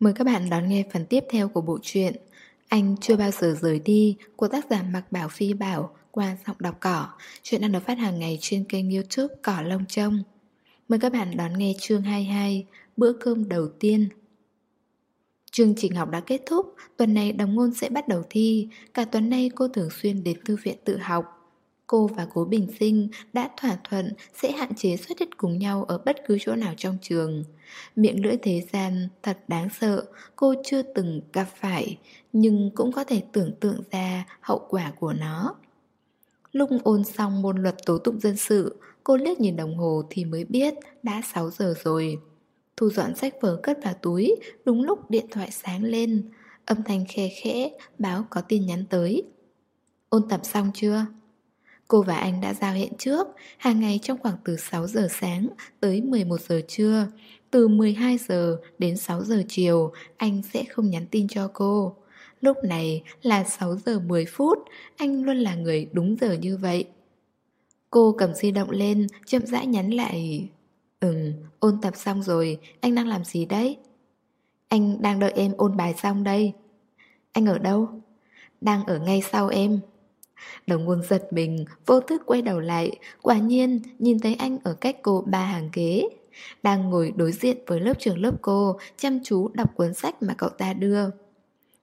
Mời các bạn đón nghe phần tiếp theo của bộ truyện Anh chưa bao giờ rời đi của tác giả Mạc Bảo Phi Bảo qua giọng đọc cỏ. Chuyện đang được phát hàng ngày trên kênh youtube Cỏ Lông Trông. Mời các bạn đón nghe chương 22 Bữa cơm đầu tiên. Chương trình học đã kết thúc, tuần này đồng ngôn sẽ bắt đầu thi. Cả tuần nay cô thường xuyên đến thư viện tự học. Cô và cố bình sinh đã thỏa thuận sẽ hạn chế xuất hiện cùng nhau ở bất cứ chỗ nào trong trường. Miệng lưỡi thế gian thật đáng sợ, cô chưa từng gặp phải, nhưng cũng có thể tưởng tượng ra hậu quả của nó. Lúc ôn xong môn luật tố tụng dân sự, cô liếc nhìn đồng hồ thì mới biết đã 6 giờ rồi. Thu dọn sách vở cất vào túi, đúng lúc điện thoại sáng lên. Âm thanh khe khẽ, báo có tin nhắn tới. Ôn tập xong chưa? Cô và anh đã giao hẹn trước, hàng ngày trong khoảng từ 6 giờ sáng tới 11 giờ trưa. Từ 12 giờ đến 6 giờ chiều, anh sẽ không nhắn tin cho cô. Lúc này là 6 giờ 10 phút, anh luôn là người đúng giờ như vậy. Cô cầm di động lên, chậm rãi nhắn lại. Ừm, ôn tập xong rồi, anh đang làm gì đấy? Anh đang đợi em ôn bài xong đây. Anh ở đâu? Đang ở ngay sau em. Đồng ngôn giật mình, vô thức quay đầu lại, quả nhiên nhìn thấy anh ở cách cô ba hàng ghế. Đang ngồi đối diện với lớp trưởng lớp cô, chăm chú đọc cuốn sách mà cậu ta đưa.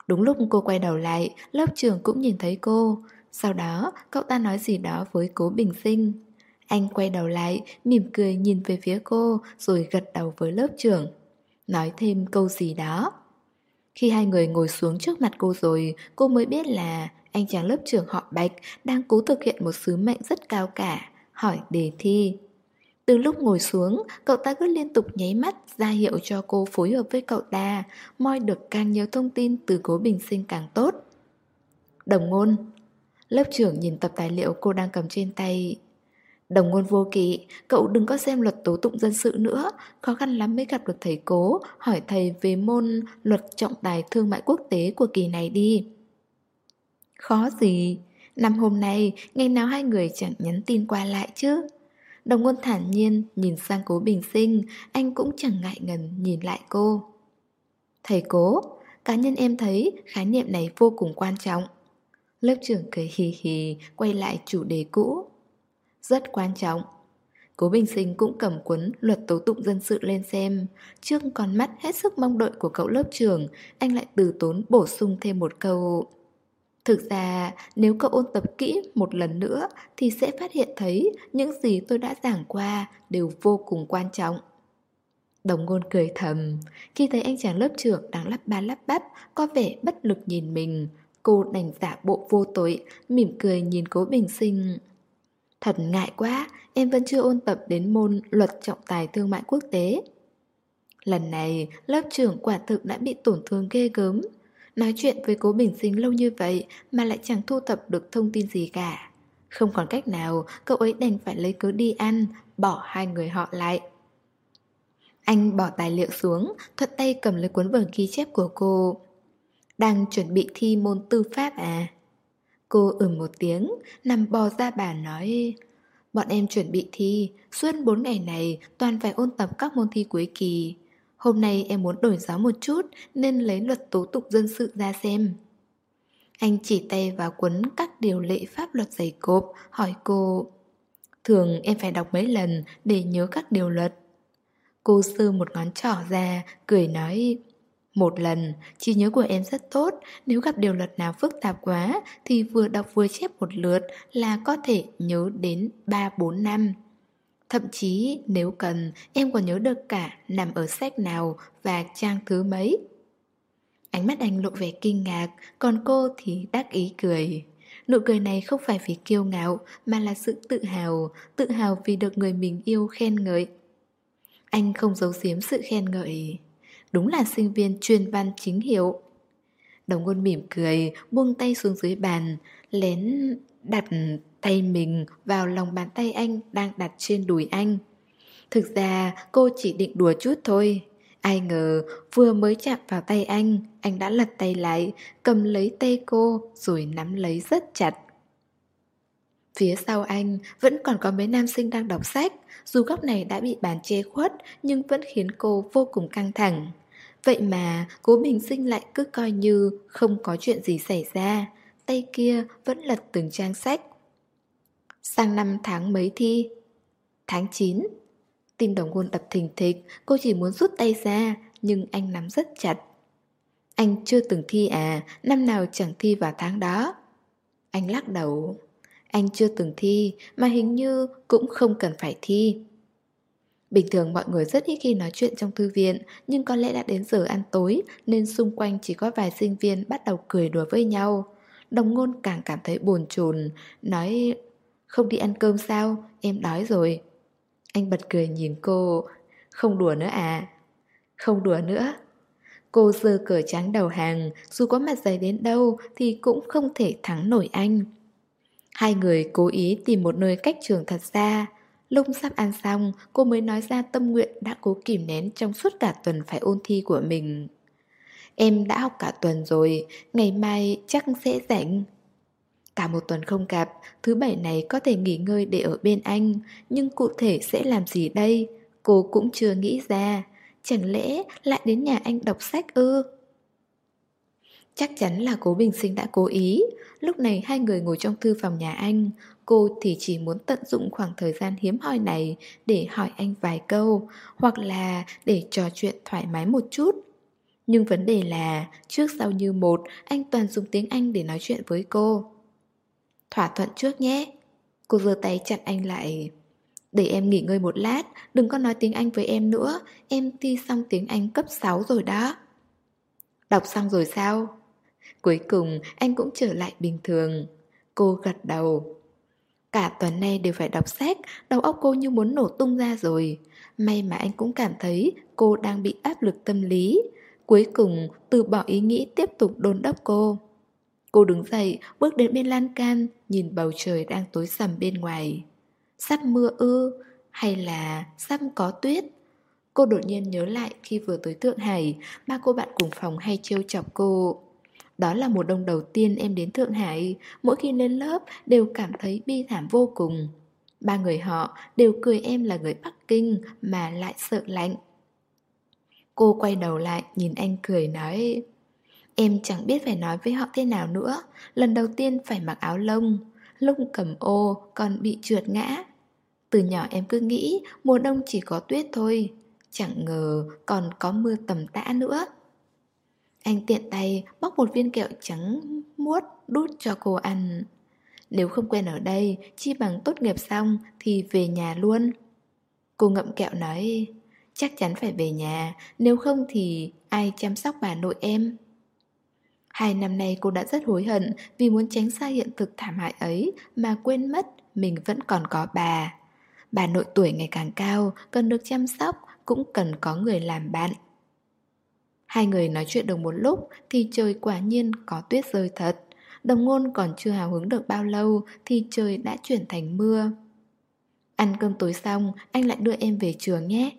Đúng lúc cô quay đầu lại, lớp trưởng cũng nhìn thấy cô. Sau đó, cậu ta nói gì đó với cố bình sinh. Anh quay đầu lại, mỉm cười nhìn về phía cô, rồi gật đầu với lớp trưởng. Nói thêm câu gì đó. Khi hai người ngồi xuống trước mặt cô rồi, cô mới biết là anh chàng lớp trưởng họ Bạch đang cố thực hiện một sứ mệnh rất cao cả, hỏi đề thi. Từ lúc ngồi xuống, cậu ta cứ liên tục nháy mắt ra hiệu cho cô phối hợp với cậu ta, moi được càng nhiều thông tin từ cố bình sinh càng tốt. Đồng ngôn Lớp trưởng nhìn tập tài liệu cô đang cầm trên tay. Đồng ngôn vô kỵ, cậu đừng có xem luật tố tụng dân sự nữa, khó khăn lắm mới gặp được thầy cố, hỏi thầy về môn luật trọng tài thương mại quốc tế của kỳ này đi. Khó gì, năm hôm nay, ngày nào hai người chẳng nhắn tin qua lại chứ. Đồng ngôn thản nhiên nhìn sang cố bình sinh, anh cũng chẳng ngại ngần nhìn lại cô. Thầy cố, cá nhân em thấy khái niệm này vô cùng quan trọng. Lớp trưởng cười hì hì, quay lại chủ đề cũ. Rất quan trọng. Cố Bình Sinh cũng cầm cuốn luật tố tụng dân sự lên xem. Trước con mắt hết sức mong đợi của cậu lớp trưởng, anh lại từ tốn bổ sung thêm một câu. Thực ra, nếu cậu ôn tập kỹ một lần nữa thì sẽ phát hiện thấy những gì tôi đã giảng qua đều vô cùng quan trọng. Đồng ngôn cười thầm, khi thấy anh chàng lớp trưởng đang lắp ba lắp bắp, có vẻ bất lực nhìn mình. Cô đành giả bộ vô tội, mỉm cười nhìn cố bình sinh. Thật ngại quá, em vẫn chưa ôn tập đến môn luật trọng tài thương mại quốc tế. Lần này, lớp trưởng quả thực đã bị tổn thương ghê gớm. Nói chuyện với cố bình sinh lâu như vậy mà lại chẳng thu thập được thông tin gì cả. Không còn cách nào, cậu ấy đành phải lấy cớ đi ăn, bỏ hai người họ lại. Anh bỏ tài liệu xuống, thuận tay cầm lấy cuốn vở ghi chép của cô. Đang chuẩn bị thi môn tư pháp à? Cô ừm một tiếng, nằm bò ra bàn nói Bọn em chuẩn bị thi, suốt 4 ngày này toàn phải ôn tập các môn thi cuối kỳ. Hôm nay em muốn đổi gió một chút nên lấy luật tố tụng dân sự ra xem. Anh chỉ tay vào cuốn các điều lệ pháp luật dày cộp, hỏi cô Thường em phải đọc mấy lần để nhớ các điều luật. Cô sơ một ngón trỏ ra, cười nói một lần, trí nhớ của em rất tốt, nếu gặp điều luật nào phức tạp quá thì vừa đọc vừa chép một lượt là có thể nhớ đến 3-4 năm. Thậm chí nếu cần em còn nhớ được cả nằm ở sách nào và trang thứ mấy. Ánh mắt anh lộ vẻ kinh ngạc, còn cô thì đắc ý cười. Nụ cười này không phải vì kiêu ngạo mà là sự tự hào, tự hào vì được người mình yêu khen ngợi. Anh không giấu giếm sự khen ngợi. Đúng là sinh viên chuyên văn chính hiệu. Đồng ngôn mỉm cười, buông tay xuống dưới bàn, lén đặt tay mình vào lòng bàn tay anh đang đặt trên đùi anh. Thực ra cô chỉ định đùa chút thôi. Ai ngờ vừa mới chạm vào tay anh, anh đã lật tay lại, cầm lấy tay cô rồi nắm lấy rất chặt. Phía sau anh vẫn còn có mấy nam sinh đang đọc sách, dù góc này đã bị bàn che khuất nhưng vẫn khiến cô vô cùng căng thẳng. Vậy mà cố bình sinh lại cứ coi như không có chuyện gì xảy ra. Tay kia vẫn lật từng trang sách. Sang năm tháng mấy thi? Tháng 9 Tim đồng ngôn đập thình thịch, Cô chỉ muốn rút tay ra, Nhưng anh nắm rất chặt. Anh chưa từng thi à Năm nào chẳng thi vào tháng đó. Anh lắc đầu. Anh chưa từng thi, Mà hình như cũng không cần phải thi. Bình thường mọi người rất ít khi nói chuyện trong thư viện, nhưng có lẽ đã đến giờ ăn tối nên xung quanh chỉ có vài sinh viên bắt đầu cười đùa với nhau. Đồng ngôn càng cảm thấy buồn chồn, nói không đi ăn cơm sao, em đói rồi. Anh bật cười nhìn cô, không đùa nữa à? Không đùa nữa. Cô giơ cờ trắng đầu hàng, dù có mặt dày đến đâu thì cũng không thể thắng nổi anh. Hai người cố ý tìm một nơi cách trường thật xa, Lúc sắp ăn xong, cô mới nói ra tâm nguyện đã cố kìm nén trong suốt cả tuần phải ôn thi của mình. Em đã học cả tuần rồi, ngày mai chắc sẽ rảnh. Cả một tuần không gặp, thứ bảy này có thể nghỉ ngơi để ở bên anh, nhưng cụ thể sẽ làm gì đây? Cô cũng chưa nghĩ ra. Chẳng lẽ lại đến nhà anh đọc sách ư? Chắc chắn là cố bình sinh đã cố ý. Lúc này hai người ngồi trong thư phòng nhà anh. Cô thì chỉ muốn tận dụng khoảng thời gian hiếm hoi này Để hỏi anh vài câu, Hoặc là để trò chuyện thoải mái một chút. Nhưng vấn đề là, Trước sau như một, Anh toàn dùng tiếng Anh để nói chuyện với cô. Thỏa thuận trước nhé. Cô giơ tay chặn anh lại. Để em nghỉ ngơi một lát, Đừng có nói tiếng Anh với em nữa. Em thi xong tiếng Anh cấp 6 rồi đó. Đọc xong rồi sao? Cuối cùng, anh cũng trở lại bình thường. Cô gật đầu. Cả tuần nay đều phải đọc sách, Đầu óc cô như muốn nổ tung ra rồi. May mà anh cũng cảm thấy cô đang bị áp lực tâm lý. Cuối cùng, từ bỏ ý nghĩ tiếp tục đôn đốc cô. Cô đứng dậy, bước đến bên lan can, Nhìn bầu trời đang tối sầm bên ngoài. Sắp mưa ư? Hay là sắp có tuyết? Cô đột nhiên nhớ lại khi vừa tới Thượng Hải Ba cô bạn cùng phòng hay trêu chọc cô đó là mùa đông đầu tiên em đến Thượng Hải, mỗi khi lên lớp đều cảm thấy bi thảm vô cùng. Ba người họ đều cười em là người Bắc Kinh mà lại sợ lạnh. Cô quay đầu lại nhìn anh cười nói Em chẳng biết phải nói với họ thế nào nữa. Lần đầu tiên phải mặc áo lông. Lúc cầm ô còn bị trượt ngã. Từ nhỏ em cứ nghĩ mùa đông chỉ có tuyết thôi. Chẳng ngờ còn có mưa tầm tã nữa anh tiện tay bóc một viên kẹo trắng muốt đút cho cô ăn. Nếu không quen ở đây, chi bằng tốt nghiệp xong thì về nhà luôn. Cô ngậm kẹo nói, chắc chắn phải về nhà, nếu không thì ai chăm sóc bà nội em. Hai năm nay cô đã rất hối hận vì muốn tránh xa hiện thực thảm hại ấy mà quên mất mình vẫn còn có bà. Bà nội tuổi ngày càng cao, cần được chăm sóc, cũng cần có người làm bạn. Hai người nói chuyện được một lúc thì trời quả nhiên có tuyết rơi thật. Đồng ngôn còn chưa hào hứng được bao lâu thì trời đã chuyển thành mưa. Ăn cơm tối xong, anh lại đưa em về trường nhé.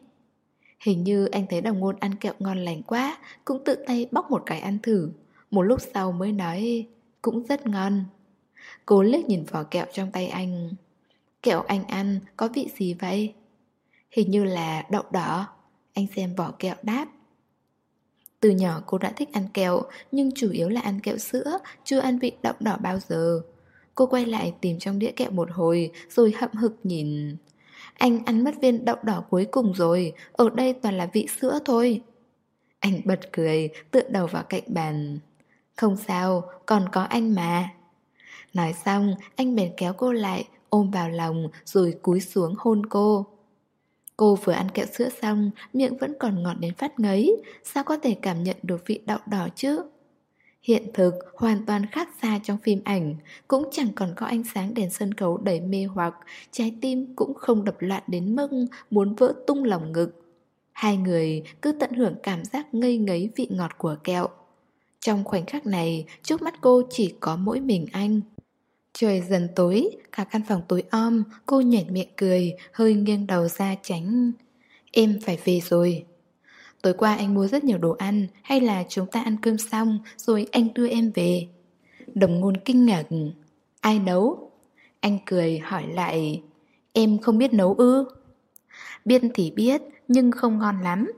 Hình như anh thấy đồng ngôn ăn kẹo ngon lành quá, cũng tự tay bóc một cái ăn thử. Một lúc sau mới nói, cũng rất ngon. Cô liếc nhìn vỏ kẹo trong tay anh. Kẹo anh ăn có vị gì vậy? Hình như là đậu đỏ. Anh xem vỏ kẹo đáp. Từ nhỏ cô đã thích ăn kẹo, nhưng chủ yếu là ăn kẹo sữa, chưa ăn vị đậu đỏ bao giờ. Cô quay lại tìm trong đĩa kẹo một hồi, rồi hậm hực nhìn. Anh ăn mất viên đậu đỏ cuối cùng rồi, ở đây toàn là vị sữa thôi. Anh bật cười, tựa đầu vào cạnh bàn. Không sao, còn có anh mà. Nói xong, anh bèn kéo cô lại, ôm vào lòng rồi cúi xuống hôn cô. Cô vừa ăn kẹo sữa xong, miệng vẫn còn ngọt đến phát ngấy, sao có thể cảm nhận được vị đậu đỏ chứ? Hiện thực hoàn toàn khác xa trong phim ảnh, cũng chẳng còn có ánh sáng đèn sân khấu đầy mê hoặc, trái tim cũng không đập loạn đến mức muốn vỡ tung lòng ngực. Hai người cứ tận hưởng cảm giác ngây ngấy vị ngọt của kẹo. Trong khoảnh khắc này, trước mắt cô chỉ có mỗi mình anh. Trời dần tối, cả căn phòng tối om, cô nhảy miệng cười, hơi nghiêng đầu ra tránh. Em phải về rồi. Tối qua anh mua rất nhiều đồ ăn, hay là chúng ta ăn cơm xong rồi anh đưa em về. Đồng ngôn kinh ngạc. Ai nấu? Anh cười hỏi lại, em không biết nấu ư? Biết thì biết, nhưng không ngon lắm.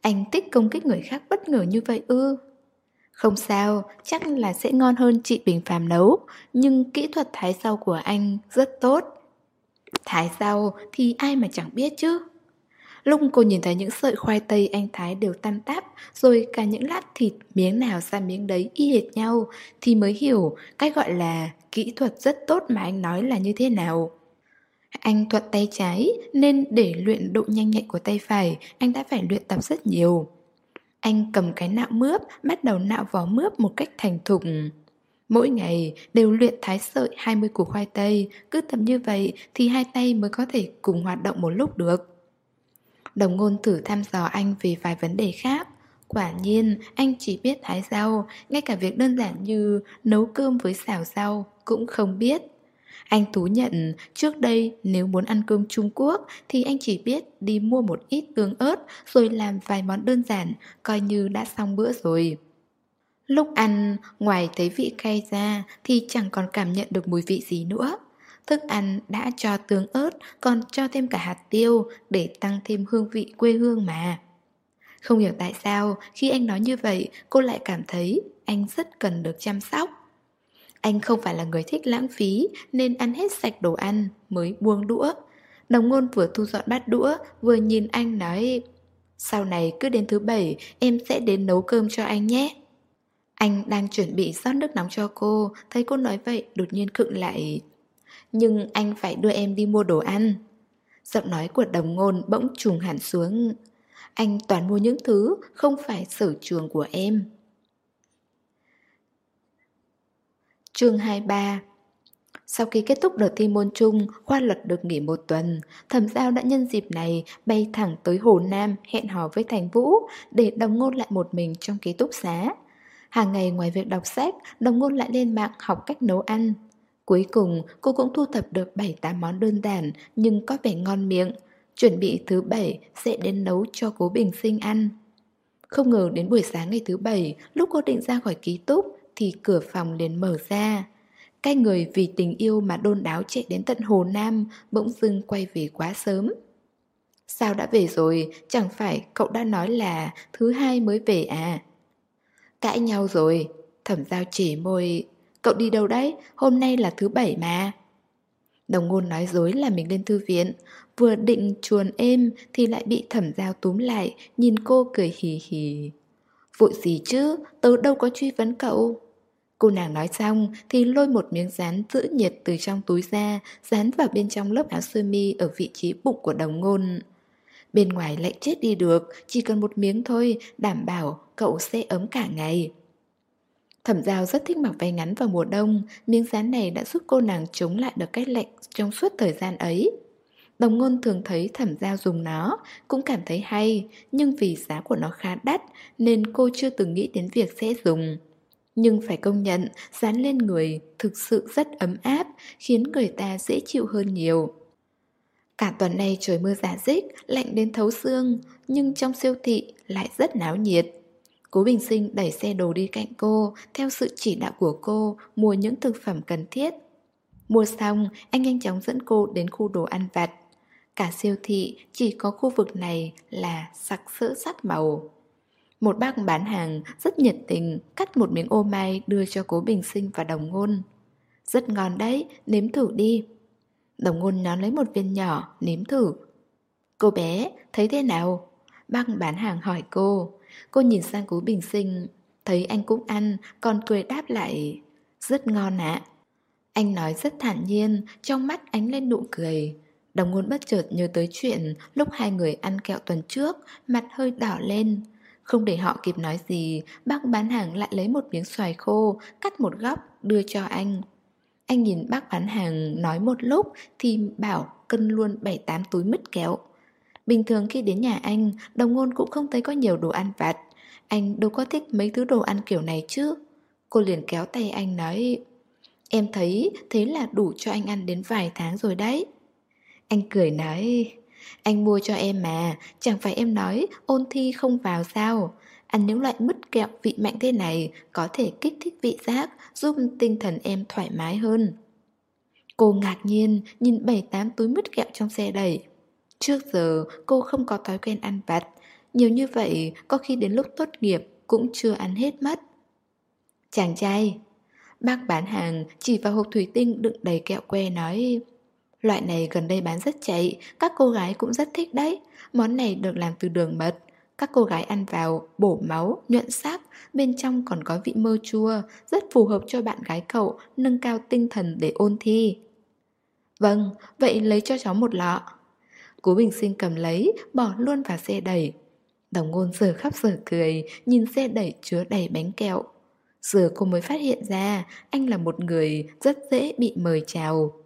Anh thích công kích người khác bất ngờ như vậy ư? Không sao, chắc là sẽ ngon hơn chị Bình Phàm nấu, nhưng kỹ thuật thái rau của anh rất tốt. Thái rau thì ai mà chẳng biết chứ. Lúc cô nhìn thấy những sợi khoai tây anh thái đều tan táp, rồi cả những lát thịt miếng nào ra miếng đấy y hệt nhau, thì mới hiểu cách gọi là kỹ thuật rất tốt mà anh nói là như thế nào. Anh thuận tay trái nên để luyện độ nhanh nhạy của tay phải, anh đã phải luyện tập rất nhiều. Anh cầm cái nạo mướp, bắt đầu nạo vỏ mướp một cách thành thục. Mỗi ngày đều luyện thái sợi 20 củ khoai tây, cứ tập như vậy thì hai tay mới có thể cùng hoạt động một lúc được. Đồng ngôn thử thăm dò anh về vài vấn đề khác. Quả nhiên, anh chỉ biết thái rau, ngay cả việc đơn giản như nấu cơm với xào rau cũng không biết. Anh thú nhận trước đây nếu muốn ăn cơm Trung Quốc thì anh chỉ biết đi mua một ít tương ớt rồi làm vài món đơn giản, coi như đã xong bữa rồi. Lúc ăn, ngoài thấy vị cay ra thì chẳng còn cảm nhận được mùi vị gì nữa. Thức ăn đã cho tương ớt còn cho thêm cả hạt tiêu để tăng thêm hương vị quê hương mà. Không hiểu tại sao khi anh nói như vậy cô lại cảm thấy anh rất cần được chăm sóc. Anh không phải là người thích lãng phí nên ăn hết sạch đồ ăn mới buông đũa. Đồng ngôn vừa thu dọn bát đũa vừa nhìn anh nói Sau này cứ đến thứ bảy em sẽ đến nấu cơm cho anh nhé. Anh đang chuẩn bị rót nước nóng cho cô, thấy cô nói vậy đột nhiên khựng lại. Nhưng anh phải đưa em đi mua đồ ăn. Giọng nói của đồng ngôn bỗng trùng hẳn xuống. Anh toàn mua những thứ không phải sở trường của em. Chương 23 Sau khi kết thúc đợt thi môn chung, khoa luật được nghỉ một tuần. Thẩm giao đã nhân dịp này bay thẳng tới Hồ Nam hẹn hò với Thành Vũ để đồng ngôn lại một mình trong ký túc xá. Hàng ngày ngoài việc đọc sách, đồng ngôn lại lên mạng học cách nấu ăn. Cuối cùng, cô cũng thu thập được 7-8 món đơn giản nhưng có vẻ ngon miệng. Chuẩn bị thứ bảy sẽ đến nấu cho cố bình sinh ăn. Không ngờ đến buổi sáng ngày thứ bảy, lúc cô định ra khỏi ký túc, thì cửa phòng liền mở ra. Cái người vì tình yêu mà đôn đáo chạy đến tận Hồ Nam bỗng dưng quay về quá sớm. Sao đã về rồi, chẳng phải cậu đã nói là thứ hai mới về à? Cãi nhau rồi, thẩm giao chỉ môi, cậu đi đâu đấy, hôm nay là thứ bảy mà. Đồng ngôn nói dối là mình lên thư viện, vừa định chuồn êm thì lại bị thẩm giao túm lại, nhìn cô cười hì hì. Vội gì chứ, tớ đâu có truy vấn cậu. Cô nàng nói xong thì lôi một miếng rán giữ nhiệt từ trong túi ra, dán vào bên trong lớp áo sơ mi ở vị trí bụng của đồng ngôn. Bên ngoài lại chết đi được, chỉ cần một miếng thôi, đảm bảo cậu sẽ ấm cả ngày. Thẩm giao rất thích mặc váy ngắn vào mùa đông, miếng dán này đã giúp cô nàng chống lại được cái lạnh trong suốt thời gian ấy. Đồng ngôn thường thấy thẩm giao dùng nó, cũng cảm thấy hay, nhưng vì giá của nó khá đắt nên cô chưa từng nghĩ đến việc sẽ dùng. Nhưng phải công nhận, dán lên người thực sự rất ấm áp, khiến người ta dễ chịu hơn nhiều. Cả tuần nay trời mưa giả dích, lạnh đến thấu xương, nhưng trong siêu thị lại rất náo nhiệt. Cố Bình Sinh đẩy xe đồ đi cạnh cô, theo sự chỉ đạo của cô, mua những thực phẩm cần thiết. Mua xong, anh nhanh chóng dẫn cô đến khu đồ ăn vặt. Cả siêu thị chỉ có khu vực này là sặc sỡ sắc màu. Một bác bán hàng rất nhiệt tình cắt một miếng ô mai đưa cho cố bình sinh và đồng ngôn. Rất ngon đấy, nếm thử đi. Đồng ngôn nhón lấy một viên nhỏ, nếm thử. Cô bé, thấy thế nào? Bác bán hàng hỏi cô. Cô nhìn sang cố bình sinh, thấy anh cũng ăn, còn cười đáp lại. Rất ngon ạ. Anh nói rất thản nhiên, trong mắt ánh lên nụ cười. Đồng ngôn bất chợt nhớ tới chuyện lúc hai người ăn kẹo tuần trước, mặt hơi đỏ lên. Không để họ kịp nói gì, bác bán hàng lại lấy một miếng xoài khô, cắt một góc, đưa cho anh. Anh nhìn bác bán hàng nói một lúc thì bảo cân luôn 7-8 túi mứt kẹo. Bình thường khi đến nhà anh, đồng ngôn cũng không thấy có nhiều đồ ăn vặt. Anh đâu có thích mấy thứ đồ ăn kiểu này chứ. Cô liền kéo tay anh nói Em thấy thế là đủ cho anh ăn đến vài tháng rồi đấy. Anh cười nói anh mua cho em mà, Chẳng phải em nói ôn thi không vào sao? Ăn những loại mứt kẹo vị mạnh thế này Có thể kích thích vị giác, Giúp tinh thần em thoải mái hơn. Cô ngạc nhiên Nhìn 7-8 túi mứt kẹo trong xe đẩy. Trước giờ, cô không có thói quen ăn vặt. Nhiều như vậy, có khi đến lúc tốt nghiệp cũng chưa ăn hết mất. Chàng trai, Bác bán hàng chỉ vào hộp thủy tinh đựng đầy kẹo que nói Loại này gần đây bán rất chạy, các cô gái cũng rất thích đấy. Món này được làm từ đường mật. Các cô gái ăn vào bổ máu, nhuận sắc Bên trong còn có vị mơ chua Rất phù hợp cho bạn gái cậu Nâng cao tinh thần để ôn thi. Vâng, vậy lấy cho cháu một lọ. Cố Bình Sinh cầm lấy, bỏ luôn vào xe đẩy. Đồng ngôn giờ khắp giờ cười, nhìn xe đẩy chứa đầy bánh kẹo. Giờ cô mới phát hiện ra anh là một người rất dễ bị mời chào.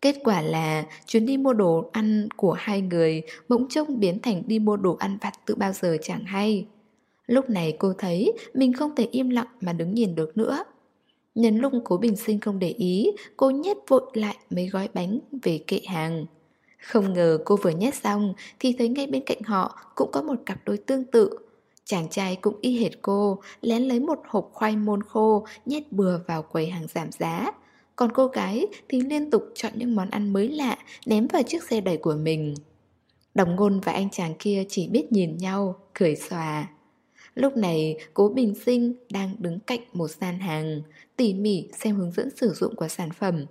Kết quả là chuyến đi mua đồ ăn của hai người bỗng trông biến thành đi mua đồ ăn vặt từ bao giờ chẳng hay. Lúc này cô thấy mình không thể im lặng mà đứng nhìn được nữa. Nhân lúc cố bình sinh không để ý, cô nhét vội lại mấy gói bánh về kệ hàng. Không ngờ cô vừa nhét xong thì thấy ngay bên cạnh họ cũng có một cặp đôi tương tự Chàng trai cũng y hệt cô, lén lấy một hộp khoai môn khô, nhét bừa vào quầy hàng giảm giá. Còn cô gái thì liên tục chọn những món ăn mới lạ, ném vào chiếc xe đẩy của mình. Đồng ngôn và anh chàng kia chỉ biết nhìn nhau, cười xòa. Lúc này, cố bình sinh đang đứng cạnh một gian hàng, tỉ mỉ xem hướng dẫn sử dụng của sản phẩm.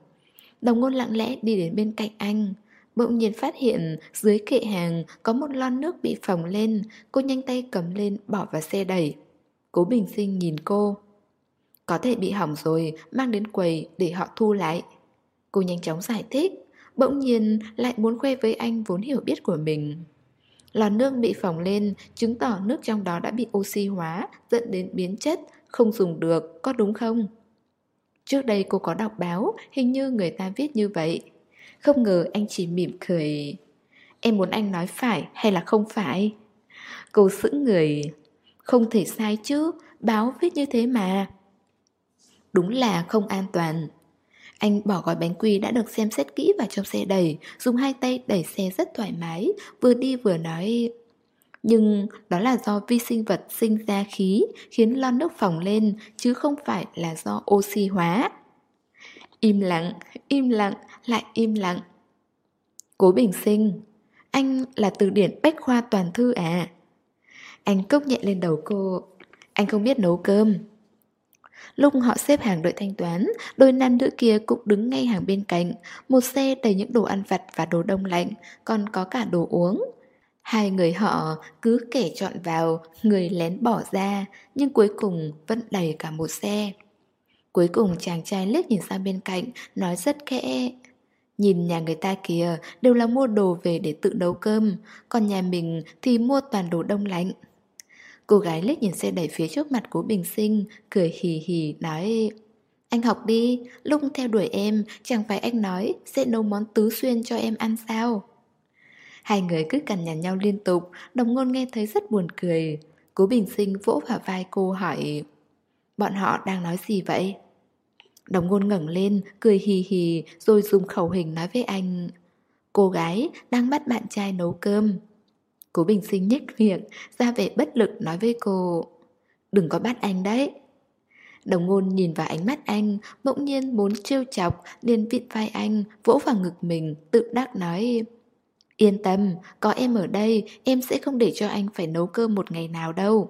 Đồng ngôn lặng lẽ đi đến bên cạnh anh. Bỗng nhiên phát hiện dưới kệ hàng có một lon nước bị phồng lên, cô nhanh tay cầm lên bỏ vào xe đẩy. Cố bình sinh nhìn cô. Có thể bị hỏng rồi, mang đến quầy để họ thu lại. Cô nhanh chóng giải thích, bỗng nhiên lại muốn khoe với anh vốn hiểu biết của mình. Lò nước bị phồng lên, chứng tỏ nước trong đó đã bị oxy hóa, dẫn đến biến chất, không dùng được, có đúng không? Trước đây cô có đọc báo, hình như người ta viết như vậy. Không ngờ anh chỉ mỉm cười Em muốn anh nói phải hay là không phải Cô sững người Không thể sai chứ Báo viết như thế mà Đúng là không an toàn Anh bỏ gói bánh quy đã được xem xét kỹ vào trong xe đẩy Dùng hai tay đẩy xe rất thoải mái Vừa đi vừa nói Nhưng đó là do vi sinh vật sinh ra khí Khiến lon nước phồng lên Chứ không phải là do oxy hóa Im lặng, im lặng, lại im lặng. Cố bình sinh, anh là từ điển bách khoa toàn thư à? Anh cốc nhẹ lên đầu cô, anh không biết nấu cơm. Lúc họ xếp hàng đợi thanh toán, đôi nam nữ kia cũng đứng ngay hàng bên cạnh, một xe đầy những đồ ăn vặt và đồ đông lạnh, còn có cả đồ uống. Hai người họ cứ kẻ chọn vào, người lén bỏ ra, nhưng cuối cùng vẫn đầy cả một xe. Cuối cùng chàng trai liếc nhìn sang bên cạnh, nói rất khẽ. Nhìn nhà người ta kìa, đều là mua đồ về để tự nấu cơm, còn nhà mình thì mua toàn đồ đông lạnh. Cô gái liếc nhìn xe đẩy phía trước mặt của Bình Sinh, cười hì hì nói Anh học đi, lúc theo đuổi em, chẳng phải anh nói sẽ nấu món tứ xuyên cho em ăn sao? Hai người cứ cằn nhằn nhau liên tục, đồng ngôn nghe thấy rất buồn cười. Cố Bình Sinh vỗ vào vai cô hỏi Bọn họ đang nói gì vậy? Đồng ngôn ngẩng lên, cười hì hì rồi dùng khẩu hình nói với anh Cô gái đang bắt bạn trai nấu cơm Cố bình sinh nhếch miệng, ra vẻ bất lực nói với cô Đừng có bắt anh đấy. Đồng ngôn nhìn vào ánh mắt anh, bỗng nhiên muốn trêu chọc, liền vịn vai anh, vỗ vào ngực mình, tự đắc nói Yên tâm, có em ở đây, em sẽ không để cho anh phải nấu cơm một ngày nào đâu.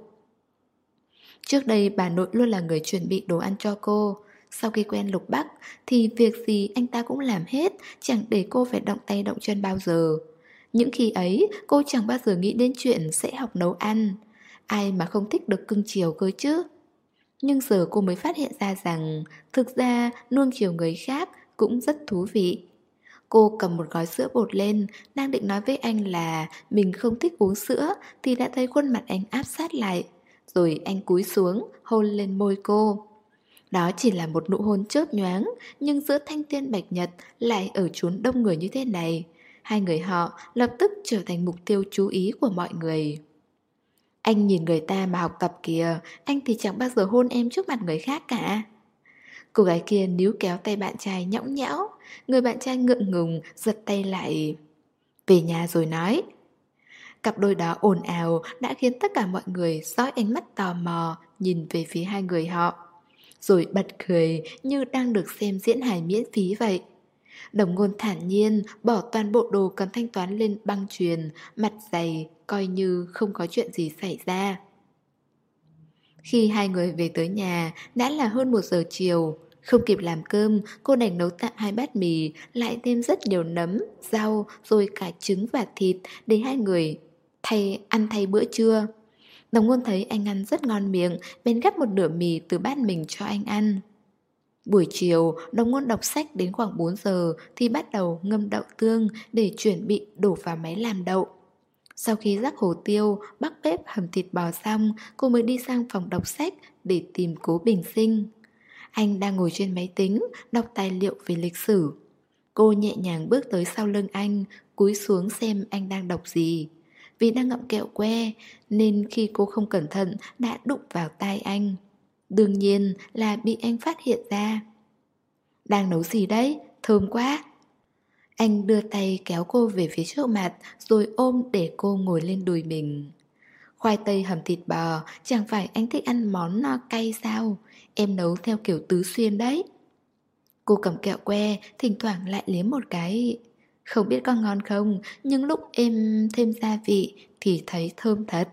Trước đây bà nội luôn là người chuẩn bị đồ ăn cho cô. Sau khi quen Lục Bắc Thì việc gì anh ta cũng làm hết Chẳng để cô phải động tay động chân bao giờ. Những khi ấy cô chẳng bao giờ nghĩ đến chuyện sẽ học nấu ăn. Ai mà không thích được cưng chiều cơ chứ? Nhưng giờ cô mới phát hiện ra rằng Thực ra nuông chiều người khác cũng rất thú vị. Cô cầm một gói sữa bột lên, đang định nói với anh là mình không thích uống sữa thì đã thấy khuôn mặt anh áp sát lại. Rồi anh cúi xuống, hôn lên môi cô. Đó chỉ là một nụ hôn chớp nhoáng Nhưng giữa thanh tiên bạch nhật lại ở chốn đông người như thế này. Hai người họ lập tức trở thành mục tiêu chú ý của mọi người Anh nhìn người ta mà học tập kìa, Anh thì chẳng bao giờ hôn em trước mặt người khác cả Cô gái kia níu kéo tay bạn trai nhõng nhẽo, Người bạn trai ngượng ngùng, giật tay lại Về nhà rồi nói, Cặp đôi đó ồn ào đã khiến tất cả mọi người dõi ánh mắt tò mò, nhìn về phía hai người họ. Rồi bật cười như đang được xem diễn hài miễn phí vậy. Đồng ngôn thản nhiên bỏ toàn bộ đồ cần thanh toán lên băng truyền, mặt dày, coi như không có chuyện gì xảy ra. Khi hai người về tới nhà, đã là hơn một giờ chiều. Không kịp làm cơm, cô đành nấu tạm hai bát mì, lại thêm rất nhiều nấm, rau, rồi cả trứng và thịt để hai người thay ăn thay bữa trưa. Đồng ngôn thấy anh ăn rất ngon miệng, bèn gắp một nửa mì từ bát mình cho anh ăn. Buổi chiều, đồng ngôn đọc sách đến khoảng 4 giờ thì bắt đầu ngâm đậu tương để chuẩn bị đổ vào máy làm đậu. Sau khi rắc hồ tiêu, bắc bếp hầm thịt bò xong, cô mới đi sang phòng đọc sách để tìm cố bình sinh. Anh đang ngồi trên máy tính, đọc tài liệu về lịch sử. Cô nhẹ nhàng bước tới sau lưng anh, cúi xuống xem anh đang đọc gì. Vì đang ngậm kẹo que, nên khi cô không cẩn thận đã đụng vào tai anh. Đương nhiên là bị anh phát hiện ra. Đang nấu gì đấy? Thơm quá! Anh đưa tay kéo cô về phía trước mặt Rồi ôm để cô ngồi lên đùi mình Khoai tây hầm thịt bò, Chẳng phải anh thích ăn món no cay sao Em nấu theo kiểu tứ xuyên đấy Cô cầm kẹo que, Thỉnh thoảng lại liếm một cái Không biết có ngon không, Nhưng lúc em thêm gia vị Thì thấy thơm thật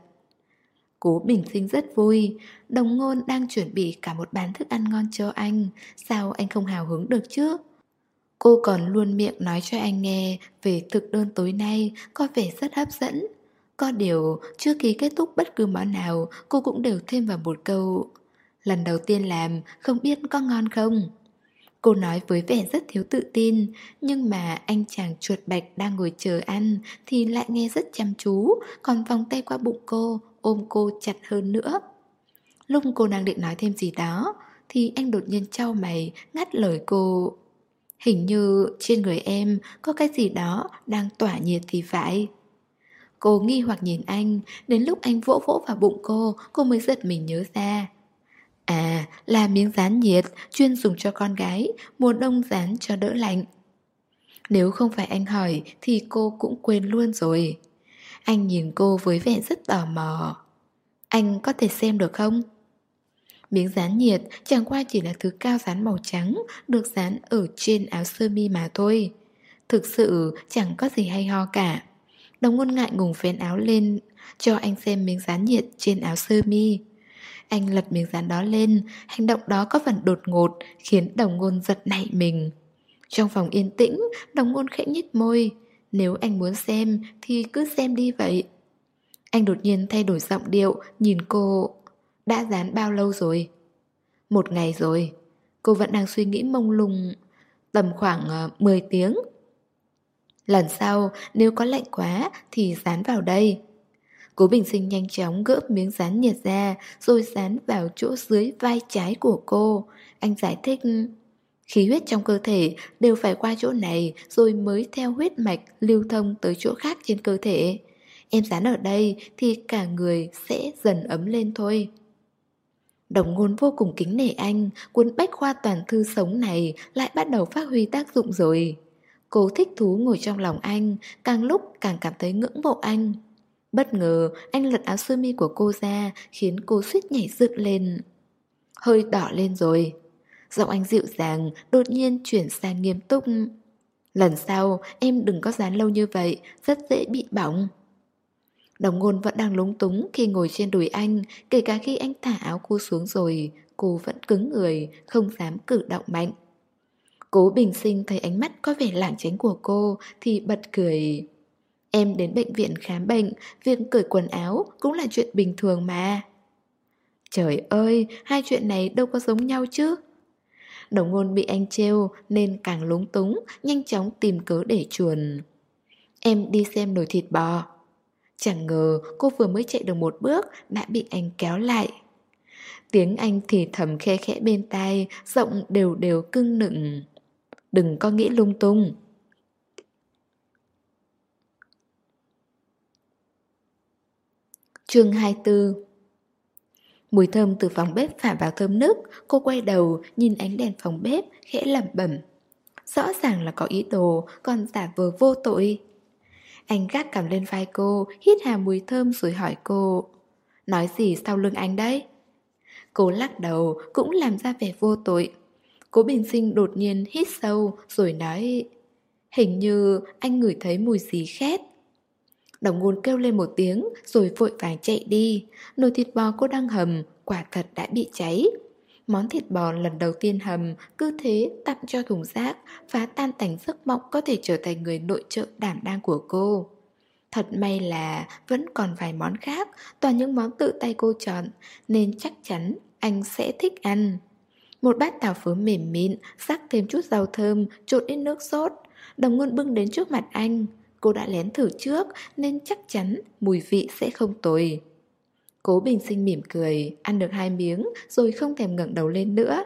Cố bình sinh rất vui Đồng ngôn đang chuẩn bị cả một bàn thức ăn ngon cho anh Sao anh không hào hứng được chứ Cô còn luôn miệng nói cho anh nghe về thực đơn tối nay có vẻ rất hấp dẫn. Có điều, trước khi kết thúc bất cứ món nào, cô cũng đều thêm vào một câu Lần đầu tiên làm, không biết có ngon không? Cô nói với vẻ rất thiếu tự tin, nhưng mà anh chàng chuột bạch đang ngồi chờ ăn thì lại nghe rất chăm chú, còn vòng tay qua bụng cô, ôm cô chặt hơn nữa. Lúc cô đang định nói thêm gì đó, thì anh đột nhiên trao mày, ngắt lời cô. Hình như trên người em có cái gì đó đang tỏa nhiệt thì phải. Cô nghi hoặc nhìn anh, đến lúc anh vỗ vỗ vào bụng cô, cô mới giật mình nhớ ra. À, là miếng dán nhiệt, chuyên dùng cho con gái, mùa đông dán cho đỡ lạnh. Nếu không phải anh hỏi thì cô cũng quên luôn rồi. Anh nhìn cô với vẻ rất tò mò. Anh có thể xem được không? Miếng dán nhiệt chẳng qua chỉ là thứ cao dán màu trắng được dán ở trên áo sơ mi mà thôi. Thực sự chẳng có gì hay ho cả. Đồng ngôn ngại ngùng phén áo lên cho anh xem miếng dán nhiệt trên áo sơ mi. Anh lật miếng dán đó lên, hành động đó có phần đột ngột khiến đồng ngôn giật nảy mình. Trong phòng yên tĩnh, đồng ngôn khẽ nhích môi. Nếu anh muốn xem thì cứ xem đi vậy. Anh đột nhiên thay đổi giọng điệu, nhìn cô. Đã dán bao lâu rồi? Một ngày rồi. Cô vẫn đang suy nghĩ mông lung. Tầm khoảng ờ, 10 tiếng. Lần sau nếu có lạnh quá Thì dán vào đây. Cố Bình Sinh nhanh chóng gỡ miếng dán nhiệt ra Rồi dán vào chỗ dưới vai trái của cô. Anh giải thích Khí huyết trong cơ thể đều phải qua chỗ này Rồi mới theo huyết mạch lưu thông tới chỗ khác trên cơ thể Em dán ở đây thì cả người sẽ dần ấm lên thôi Đồng ngôn vô cùng kính nể anh, cuốn bách khoa toàn thư sống này lại bắt đầu phát huy tác dụng rồi. Cô thích thú ngồi trong lòng anh, càng lúc càng cảm thấy ngưỡng mộ anh. Bất ngờ, anh lật áo sơ mi của cô ra, khiến cô suýt nhảy dựng lên. Hơi đỏ lên rồi. Giọng anh dịu dàng, đột nhiên chuyển sang nghiêm túc. Lần sau, em đừng có dán lâu như vậy, rất dễ bị bỏng. Đồng ngôn vẫn đang lúng túng khi ngồi trên đùi anh, kể cả khi anh thả áo cô xuống rồi, cô vẫn cứng người, không dám cử động mạnh. Cố bình sinh thấy ánh mắt có vẻ lảng tránh của cô thì bật cười. Em đến bệnh viện khám bệnh, việc cởi quần áo cũng là chuyện bình thường mà. Trời ơi, hai chuyện này đâu có giống nhau chứ. Đồng ngôn bị anh trêu nên càng lúng túng, nhanh chóng tìm cớ để chuồn. Em đi xem nồi thịt bò. Chẳng ngờ cô vừa mới chạy được một bước đã bị anh kéo lại. Tiếng anh thì thầm khe khẽ bên tai, giọng đều đều cưng nựng. Đừng có nghĩ lung tung. chương 24 Mùi thơm từ phòng bếp phả vào thơm nước, cô quay đầu nhìn ánh đèn phòng bếp, khẽ lẩm bẩm. Rõ ràng là có ý đồ, còn giả vờ vô tội. Anh gác cầm lên vai cô, hít hà mùi thơm rồi hỏi cô Nói gì sau lưng anh đấy? Cô lắc đầu, cũng làm ra vẻ vô tội Cố bình sinh đột nhiên hít sâu rồi nói Hình như anh ngửi thấy mùi gì khét Đồng ngôn kêu lên một tiếng rồi vội vàng chạy đi. Nồi thịt bò cô đang hầm, quả thật đã bị cháy. Món thịt bò lần đầu tiên hầm cứ thế tặng cho thùng rác, phá tan tành giấc mộng có thể trở thành người nội trợ đảm đang của cô. Thật may là vẫn còn vài món khác, toàn những món tự tay cô chọn, nên chắc chắn anh sẽ thích ăn. Một bát tàu phớ mềm mịn, rắc thêm chút rau thơm, trộn ít nước sốt. Đồng ngôn bưng đến trước mặt anh. Cô đã lén thử trước nên chắc chắn mùi vị sẽ không tồi. Cố bình sinh mỉm cười, ăn được hai miếng rồi không thèm ngẩng đầu lên nữa.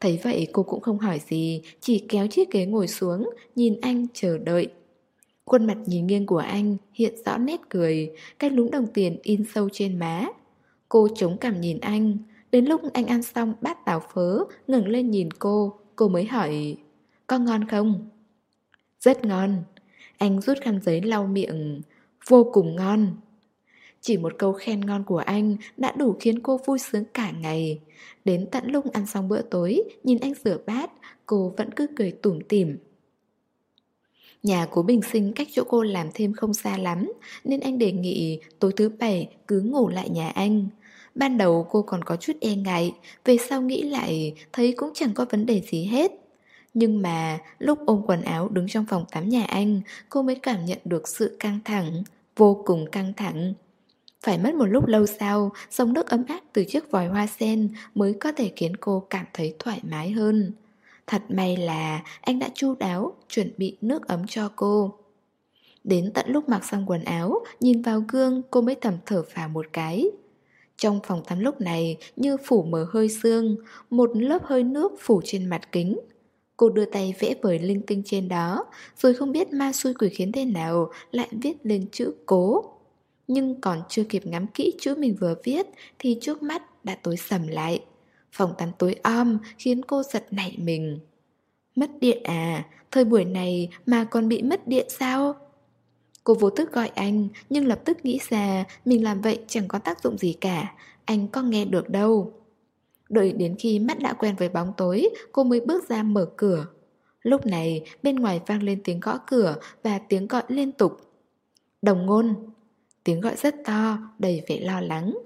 Thấy vậy cô cũng không hỏi gì, chỉ kéo chiếc ghế ngồi xuống, nhìn anh chờ đợi. Khuôn mặt nhìn nghiêng của anh hiện rõ nét cười, cái lúng đồng tiền in sâu trên má. Cô chống cằm nhìn anh, đến lúc anh ăn xong bát táo phớ, ngừng lên nhìn cô, cô mới hỏi, có ngon không? Rất ngon. Anh rút khăn giấy lau miệng, vô cùng ngon. Chỉ một câu khen ngon của anh đã đủ khiến cô vui sướng cả ngày. Đến tận lúc ăn xong bữa tối, nhìn anh rửa bát, cô vẫn cứ cười tủm tỉm. Nhà của Bình Sinh cách chỗ cô làm thêm không xa lắm, nên anh đề nghị tối thứ bảy cứ ngủ lại nhà anh. Ban đầu cô còn có chút e ngại, về sau nghĩ lại thấy cũng chẳng có vấn đề gì hết. Nhưng mà lúc ôm quần áo đứng trong phòng tắm nhà anh, cô mới cảm nhận được sự căng thẳng, vô cùng căng thẳng. Phải mất một lúc lâu sau, dòng nước ấm áp từ chiếc vòi hoa sen mới có thể khiến cô cảm thấy thoải mái hơn. Thật may là anh đã chu đáo chuẩn bị nước ấm cho cô. Đến tận lúc mặc xong quần áo, nhìn vào gương cô mới thầm thở phào một cái. Trong phòng tắm lúc này như phủ mờ hơi sương, một lớp hơi nước phủ trên mặt kính. Cô đưa tay vẽ bởi linh tinh trên đó, rồi không biết ma xui quỷ khiến thế nào lại viết lên chữ cố. Nhưng còn chưa kịp ngắm kỹ chữ mình vừa viết thì trước mắt đã tối sầm lại. Phòng tắm tối om khiến cô giật nảy mình. Mất điện à, thời buổi này mà còn bị mất điện sao? Cô vô thức gọi anh nhưng lập tức nghĩ ra mình làm vậy chẳng có tác dụng gì cả, anh có nghe được đâu. Đợi đến khi mắt đã quen với bóng tối, cô mới bước ra mở cửa. Lúc này, bên ngoài vang lên tiếng gõ cửa và tiếng gọi liên tục. Đồng ngôn. Tiếng gọi rất to, đầy vẻ lo lắng.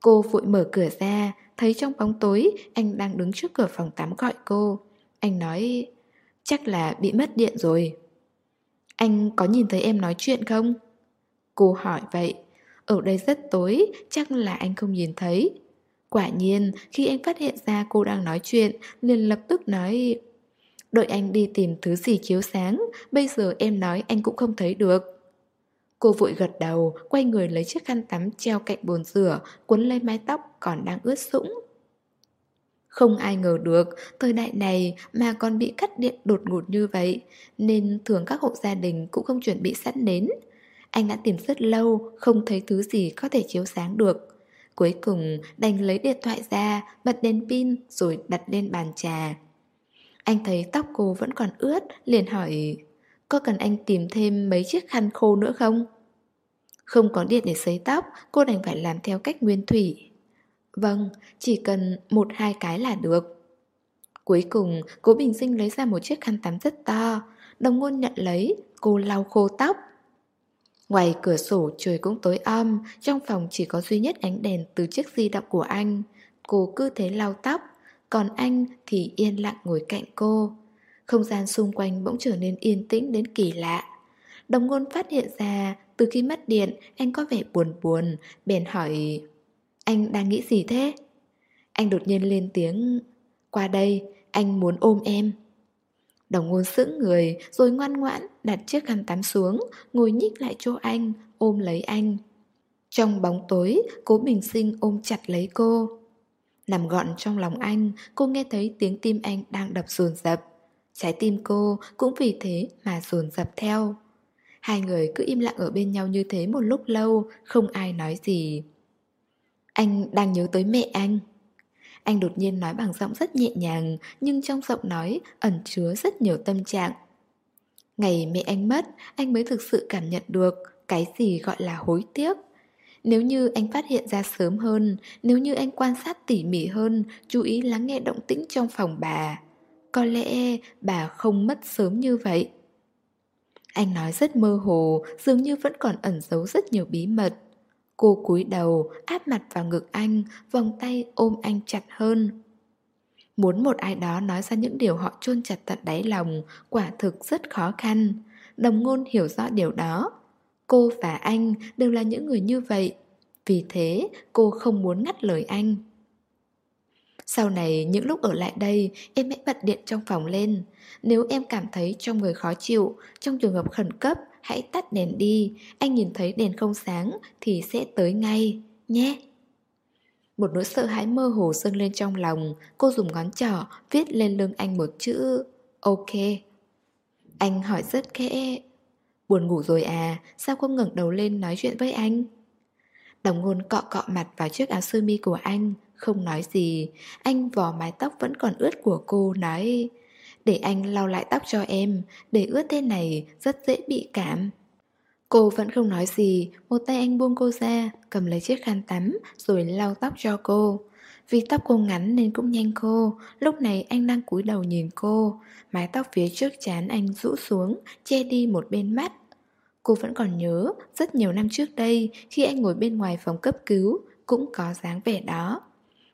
Cô vội mở cửa ra, thấy trong bóng tối anh đang đứng trước cửa phòng tắm gọi cô. Anh nói, chắc là bị mất điện rồi. Anh có nhìn thấy em nói chuyện không? Cô hỏi vậy. Ở đây rất tối, chắc là anh không nhìn thấy. Quả nhiên, khi anh phát hiện ra cô đang nói chuyện, liền lập tức nói Đợi anh đi tìm thứ gì chiếu sáng, bây giờ em nói anh cũng không thấy được. Cô vội gật đầu, quay người lấy chiếc khăn tắm treo cạnh bồn rửa, cuốn lấy mái tóc còn đang ướt sũng. Không ai ngờ được, thời đại này mà còn bị cắt điện đột ngột như vậy, nên thường các hộ gia đình cũng không chuẩn bị sẵn nến. Anh đã tìm rất lâu, không thấy thứ gì có thể chiếu sáng được. Cuối cùng đành lấy điện thoại ra, bật đèn pin rồi đặt lên bàn trà. Anh thấy tóc cô vẫn còn ướt, liền hỏi Có cần anh tìm thêm mấy chiếc khăn khô nữa không? Không có điện để sấy tóc, cô đành phải làm theo cách nguyên thủy. Vâng, chỉ cần một hai cái là được. Cuối cùng, cố Bình Sinh lấy ra một chiếc khăn tắm rất to. Đồng ngôn nhận lấy, cô lau khô tóc. Ngoài cửa sổ trời cũng tối om, trong phòng chỉ có duy nhất ánh đèn từ chiếc di động của anh. Cô cứ thế lau tóc, còn anh thì yên lặng ngồi cạnh cô. Không gian xung quanh bỗng trở nên yên tĩnh đến kỳ lạ. Đồng ngôn phát hiện ra, từ khi mất điện, anh có vẻ buồn buồn, bèn hỏi Anh đang nghĩ gì thế? Anh đột nhiên lên tiếng Qua đây, anh muốn ôm em Đồng ngôn sững người rồi ngoan ngoãn đặt chiếc khăn tắm xuống, ngồi nhích lại chỗ anh, ôm lấy anh. Trong bóng tối, cố bình sinh ôm chặt lấy cô. Nằm gọn trong lòng anh, cô nghe thấy tiếng tim anh đang đập dồn dập. Trái tim cô cũng vì thế mà dồn dập theo. Hai người cứ im lặng ở bên nhau như thế một lúc lâu, không ai nói gì. Anh đang nhớ tới mẹ anh. Anh đột nhiên nói bằng giọng rất nhẹ nhàng, nhưng trong giọng nói ẩn chứa rất nhiều tâm trạng. Ngày mẹ anh mất, anh mới thực sự cảm nhận được cái gì gọi là hối tiếc. Nếu như anh phát hiện ra sớm hơn, nếu như anh quan sát tỉ mỉ hơn, chú ý lắng nghe động tĩnh trong phòng bà, có lẽ bà không mất sớm như vậy. Anh nói rất mơ hồ, dường như vẫn còn ẩn giấu rất nhiều bí mật. Cô cúi đầu, áp mặt vào ngực anh, vòng tay ôm anh chặt hơn. Muốn một ai đó nói ra những điều họ chôn chặt tận đáy lòng, quả thực rất khó khăn. Đồng ngôn hiểu rõ điều đó. Cô và anh đều là những người như vậy. Vì thế, cô không muốn ngắt lời anh. Sau này, những lúc ở lại đây, em hãy bật điện trong phòng lên. Nếu em cảm thấy trong người khó chịu, trong trường hợp khẩn cấp, hãy tắt đèn đi. Anh nhìn thấy đèn không sáng thì sẽ tới ngay, nhé. Một nỗi sợ hãi mơ hồ dâng lên trong lòng, cô dùng ngón trỏ viết lên lưng anh một chữ Ok. Anh hỏi rất khẽ Buồn ngủ rồi à, sao không ngẩng đầu lên nói chuyện với anh? Đồng ngôn cọ cọ mặt vào chiếc áo sơ mi của anh, không nói gì. Anh vò mái tóc vẫn còn ướt của cô, nói để anh lau lại tóc cho em, để ướt thế này rất dễ bị cảm. Cô vẫn không nói gì, một tay anh buông cô ra, cầm lấy chiếc khăn tắm rồi lau tóc cho cô. Vì tóc cô ngắn nên cũng nhanh khô, lúc này anh đang cúi đầu nhìn cô, mái tóc phía trước chán anh rũ xuống, che đi một bên mắt. Cô vẫn còn nhớ, rất nhiều năm trước đây, khi anh ngồi bên ngoài phòng cấp cứu, cũng có dáng vẻ đó.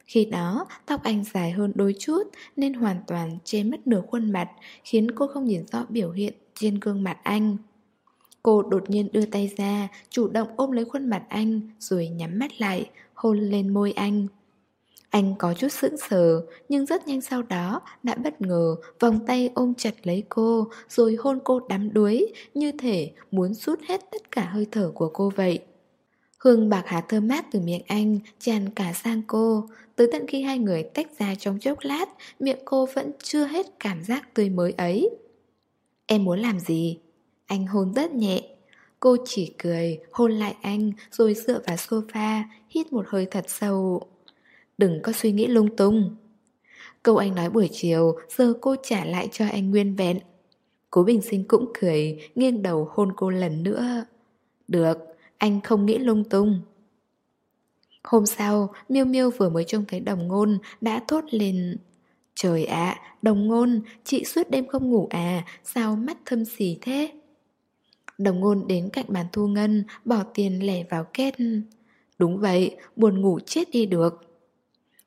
Khi đó, tóc anh dài hơn đôi chút nên hoàn toàn che mất nửa khuôn mặt, khiến cô không nhìn rõ biểu hiện trên gương mặt anh. Cô đột nhiên đưa tay ra, chủ động ôm lấy khuôn mặt anh rồi nhắm mắt lại, hôn lên môi anh. Anh có chút sững sờ, nhưng rất nhanh sau đó đã bất ngờ vòng tay ôm chặt lấy cô rồi hôn cô đắm đuối, như thể muốn rút hết tất cả hơi thở của cô vậy. Hương bạc hà thơm mát từ miệng anh tràn cả sang cô, tới tận khi hai người tách ra trong chốc lát, miệng cô vẫn chưa hết cảm giác tươi mới ấy. Em muốn làm gì? Anh hôn rất nhẹ. Cô chỉ cười, hôn lại anh rồi dựa vào sofa, hít một hơi thật sâu. Đừng có suy nghĩ lung tung. Câu anh nói buổi chiều, giờ cô trả lại cho anh nguyên vẹn. Cố Bình Sinh cũng cười, nghiêng đầu hôn cô lần nữa. Được, anh không nghĩ lung tung. Hôm sau, Miêu Miêu vừa mới trông thấy đồng ngôn đã thốt lên Trời ạ, đồng ngôn, chị suốt đêm không ngủ à, sao mắt thâm xỉ thế? Đồng ngôn đến cạnh bàn thu ngân, bỏ tiền lẻ vào két. Đúng vậy, buồn ngủ chết đi được.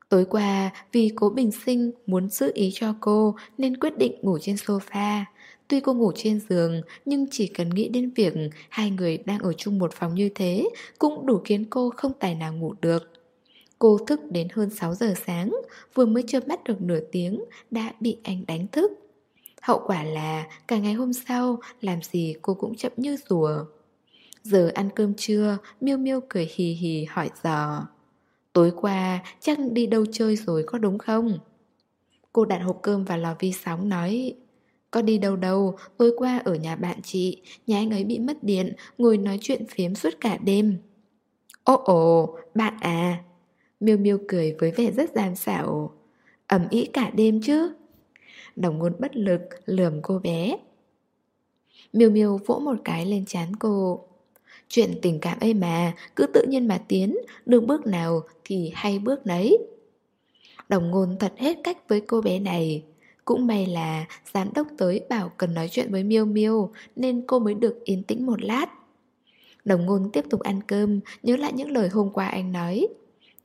Tối qua, vì cố bình sinh muốn giữ ý cho cô nên quyết định ngủ trên sofa. Tuy cô ngủ trên giường, nhưng chỉ cần nghĩ đến việc hai người đang ở chung một phòng như thế cũng đủ khiến cô không tài nào ngủ được. Cô thức đến hơn 6 giờ sáng, vừa mới chưa mắt được nửa tiếng đã bị anh đánh thức. Hậu quả là cả ngày hôm sau làm gì cô cũng chậm như rùa. Giờ ăn cơm trưa, Miêu Miêu cười hì hì hỏi dò. Tối qua chắc đi đâu chơi rồi có đúng không? Cô đặt hộp cơm vào lò vi sóng nói có đi đâu đâu, tối qua ở nhà bạn chị, nhà anh ấy bị mất điện, ngồi nói chuyện phiếm suốt cả đêm. Ồ ồ, bạn à. Miêu Miêu cười với vẻ rất gian xảo. Ẩm ý cả đêm chứ. Đồng ngôn bất lực lườm cô bé. Miêu Miêu vỗ một cái lên chán cô. Chuyện tình cảm ấy mà, cứ tự nhiên mà tiến, đường bước nào thì hay bước nấy. Đồng ngôn thật hết cách với cô bé này. Cũng may là giám đốc tới bảo cần nói chuyện với Miêu Miêu nên cô mới được yên tĩnh một lát. Đồng ngôn tiếp tục ăn cơm, nhớ lại những lời hôm qua anh nói.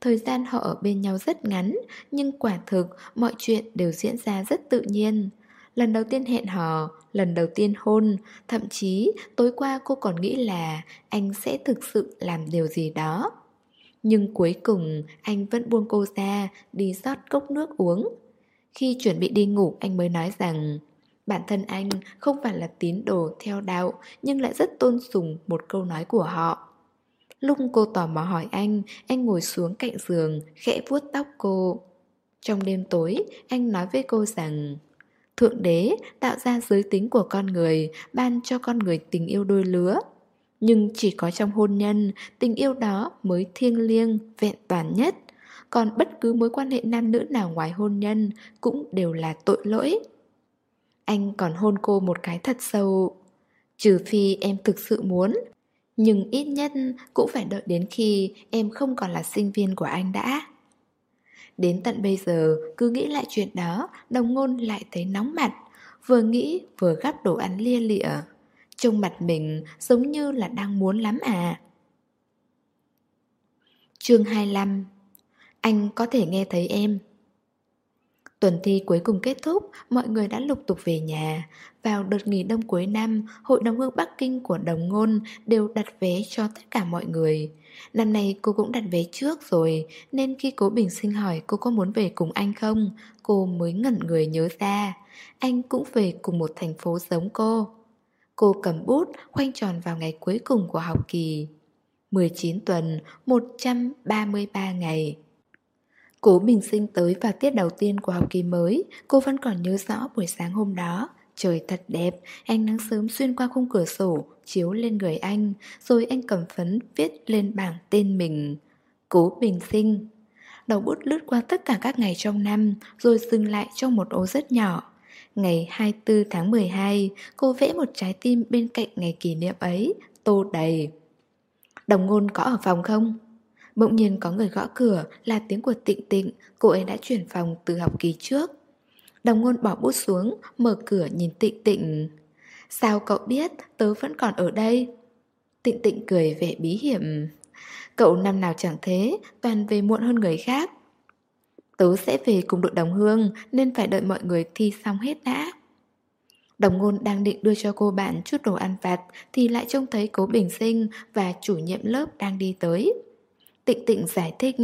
Thời gian họ ở bên nhau rất ngắn, nhưng quả thực mọi chuyện đều diễn ra rất tự nhiên. Lần đầu tiên hẹn hò, lần đầu tiên hôn, thậm chí tối qua cô còn nghĩ là anh sẽ thực sự làm điều gì đó. Nhưng cuối cùng anh vẫn buông cô ra, đi rót cốc nước uống. Khi chuẩn bị đi ngủ anh mới nói rằng Bản thân anh không phải là tín đồ theo đạo nhưng lại rất tôn sùng một câu nói của họ. Lúc cô tò mò hỏi anh, anh ngồi xuống cạnh giường, khẽ vuốt tóc cô. Trong đêm tối, anh nói với cô rằng Thượng đế tạo ra giới tính của con người, ban cho con người tình yêu đôi lứa. Nhưng chỉ có trong hôn nhân, tình yêu đó mới thiêng liêng, vẹn toàn nhất. Còn bất cứ mối quan hệ nam nữ nào ngoài hôn nhân cũng đều là tội lỗi. Anh còn hôn cô một cái thật sâu. Trừ phi em thực sự muốn, nhưng ít nhất cũng phải đợi đến khi em không còn là sinh viên của anh đã. Đến tận bây giờ, cứ nghĩ lại chuyện đó, đồng ngôn lại thấy nóng mặt, vừa nghĩ vừa gắp đồ ăn lia lịa. Trông mặt mình giống như là đang muốn lắm à Chương 25 anh có thể nghe thấy em Tuần thi cuối cùng kết thúc, mọi người đã lục tục về nhà. Vào đợt nghỉ đông cuối năm, Hội đồng hương Bắc Kinh của Đồng Ngôn đều đặt vé cho tất cả mọi người. Năm nay cô cũng đặt vé trước rồi, nên khi cố Bình Sinh hỏi cô có muốn về cùng anh không, cô mới ngẩn người nhớ ra. Anh cũng về cùng một thành phố giống cô. Cô cầm bút, khoanh tròn vào ngày cuối cùng của học kỳ. 19 tuần, 133 ngày. Cố Bình Sinh tới vào tiết đầu tiên của học kỳ mới, cô vẫn còn nhớ rõ buổi sáng hôm đó. Trời thật đẹp, ánh nắng sớm xuyên qua khung cửa sổ, chiếu lên người anh, rồi anh cầm phấn viết lên bảng tên mình. Cố Bình Sinh. Đầu bút lướt qua tất cả các ngày trong năm, rồi dừng lại trong một ô rất nhỏ. Ngày 24 tháng 12, cô vẽ một trái tim bên cạnh ngày kỷ niệm ấy, tô đầy. Đồng ngôn có ở phòng không? Bỗng nhiên có người gõ cửa là tiếng của tịnh tịnh, cô ấy đã chuyển phòng từ học kỳ trước. Đồng ngôn bỏ bút xuống, mở cửa nhìn tịnh tịnh. Sao cậu biết tớ vẫn còn ở đây? Tịnh tịnh cười vẻ bí hiểm. Cậu năm nào chẳng thế, toàn về muộn hơn người khác. Tớ sẽ về cùng đội đồng hương nên phải đợi mọi người thi xong hết đã. Đồng ngôn đang định đưa cho cô bạn chút đồ ăn vặt thì lại trông thấy cố bình sinh và chủ nhiệm lớp đang đi tới. Tịnh tịnh giải thích,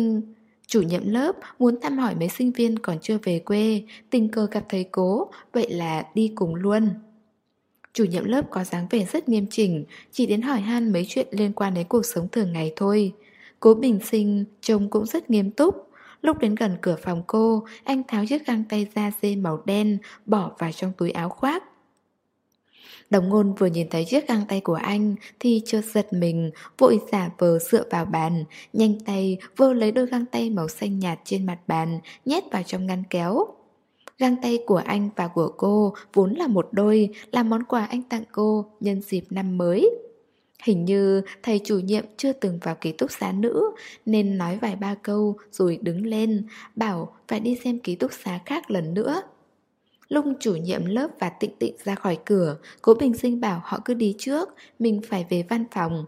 Chủ nhiệm lớp muốn thăm hỏi mấy sinh viên còn chưa về quê, Tình cờ gặp thầy cố, Vậy là đi cùng luôn. Chủ nhiệm lớp có dáng vẻ rất nghiêm chỉnh, Chỉ đến hỏi han mấy chuyện liên quan đến cuộc sống thường ngày thôi. Cố bình sinh trông cũng rất nghiêm túc. Lúc đến gần cửa phòng cô, Anh tháo chiếc găng tay da dê màu đen Bỏ vào trong túi áo khoác. Đồng ngôn vừa nhìn thấy chiếc găng tay của anh thì chợt giật mình, vội giả vờ dựa vào bàn, nhanh tay vơ lấy đôi găng tay màu xanh nhạt trên mặt bàn, nhét vào trong ngăn kéo. Găng tay của anh và của cô vốn là một đôi, là món quà anh tặng cô nhân dịp năm mới. Hình như thầy chủ nhiệm chưa từng vào ký túc xá nữ nên nói vài ba câu rồi đứng lên, bảo phải đi xem ký túc xá khác lần nữa. Lúc chủ nhiệm lớp và tịnh tịnh ra khỏi cửa, cố bình sinh bảo họ cứ đi trước, mình phải về văn phòng.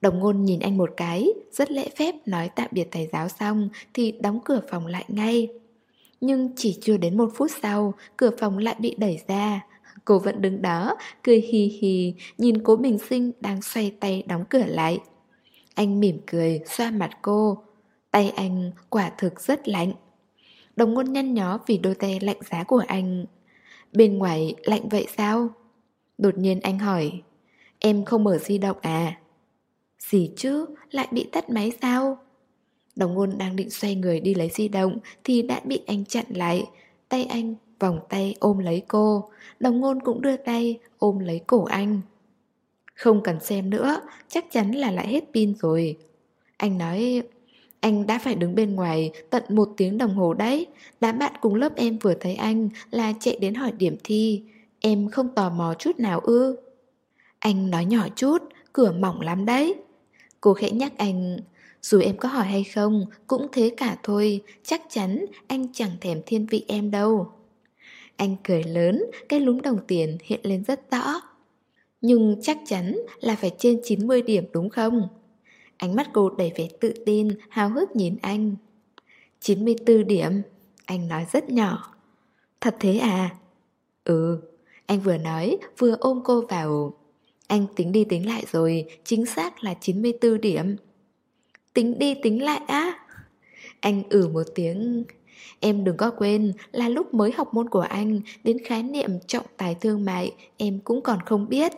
Đồng ngôn nhìn anh một cái, rất lễ phép nói tạm biệt thầy giáo xong thì đóng cửa phòng lại ngay. Nhưng chỉ chưa đến một phút sau, cửa phòng lại bị đẩy ra. Cô vẫn đứng đó, cười hì hì, nhìn cố bình sinh đang xoay tay đóng cửa lại. Anh mỉm cười, xoa mặt cô. Tay anh quả thực rất lạnh. Đồng ngôn nhăn nhó vì đôi tay lạnh giá của anh Bên ngoài lạnh vậy sao? Đột nhiên anh hỏi Em không mở di động à? Gì chứ, lại bị tắt máy sao? Đồng ngôn đang định xoay người đi lấy di động Thì đã bị anh chặn lại Tay anh vòng tay ôm lấy cô Đồng ngôn cũng đưa tay ôm lấy cổ anh Không cần xem nữa Chắc chắn là lại hết pin rồi Anh nói anh đã phải đứng bên ngoài tận một tiếng đồng hồ đấy. Đám bạn cùng lớp em vừa thấy anh là chạy đến hỏi điểm thi. Em không tò mò chút nào ư? Anh nói nhỏ chút, cửa mỏng lắm đấy. Cô khẽ nhắc anh Dù em có hỏi hay không, cũng thế cả thôi Chắc chắn anh chẳng thèm thiên vị em đâu. Anh cười lớn, cái lúm đồng tiền hiện lên rất rõ. Nhưng chắc chắn là phải trên 90 điểm đúng không? Ánh mắt cô đầy vẻ tự tin, hào hức nhìn anh. 94 điểm Anh nói rất nhỏ. Thật thế à? Ừ Anh vừa nói vừa ôm cô vào. Anh tính đi tính lại rồi Chính xác là 94 điểm. Tính đi tính lại á? Anh ử một tiếng. Em đừng có quên là lúc mới học môn của anh Đến khái niệm trọng tài thương mại Em cũng còn không biết.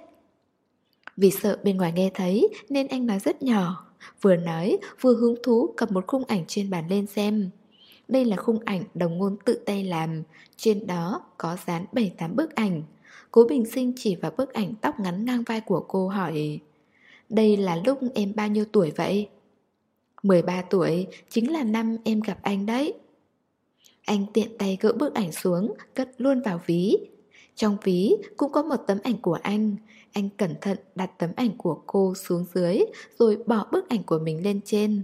Vì sợ bên ngoài nghe thấy Nên anh nói rất nhỏ. Vừa nói vừa hứng thú cầm một khung ảnh trên bàn lên xem. Đây là khung ảnh đồng ngôn tự tay làm Trên đó có dán 7-8 bức ảnh. Cố Bình Sinh chỉ vào bức ảnh tóc ngắn ngang vai của cô hỏi Đây là lúc em bao nhiêu tuổi vậy? 13 tuổi, chính là năm em gặp anh đấy. Anh tiện tay gỡ bức ảnh xuống, cất luôn vào ví. Trong ví cũng có một tấm ảnh của anh anh cẩn thận đặt tấm ảnh của cô xuống dưới Rồi bỏ bức ảnh của mình lên trên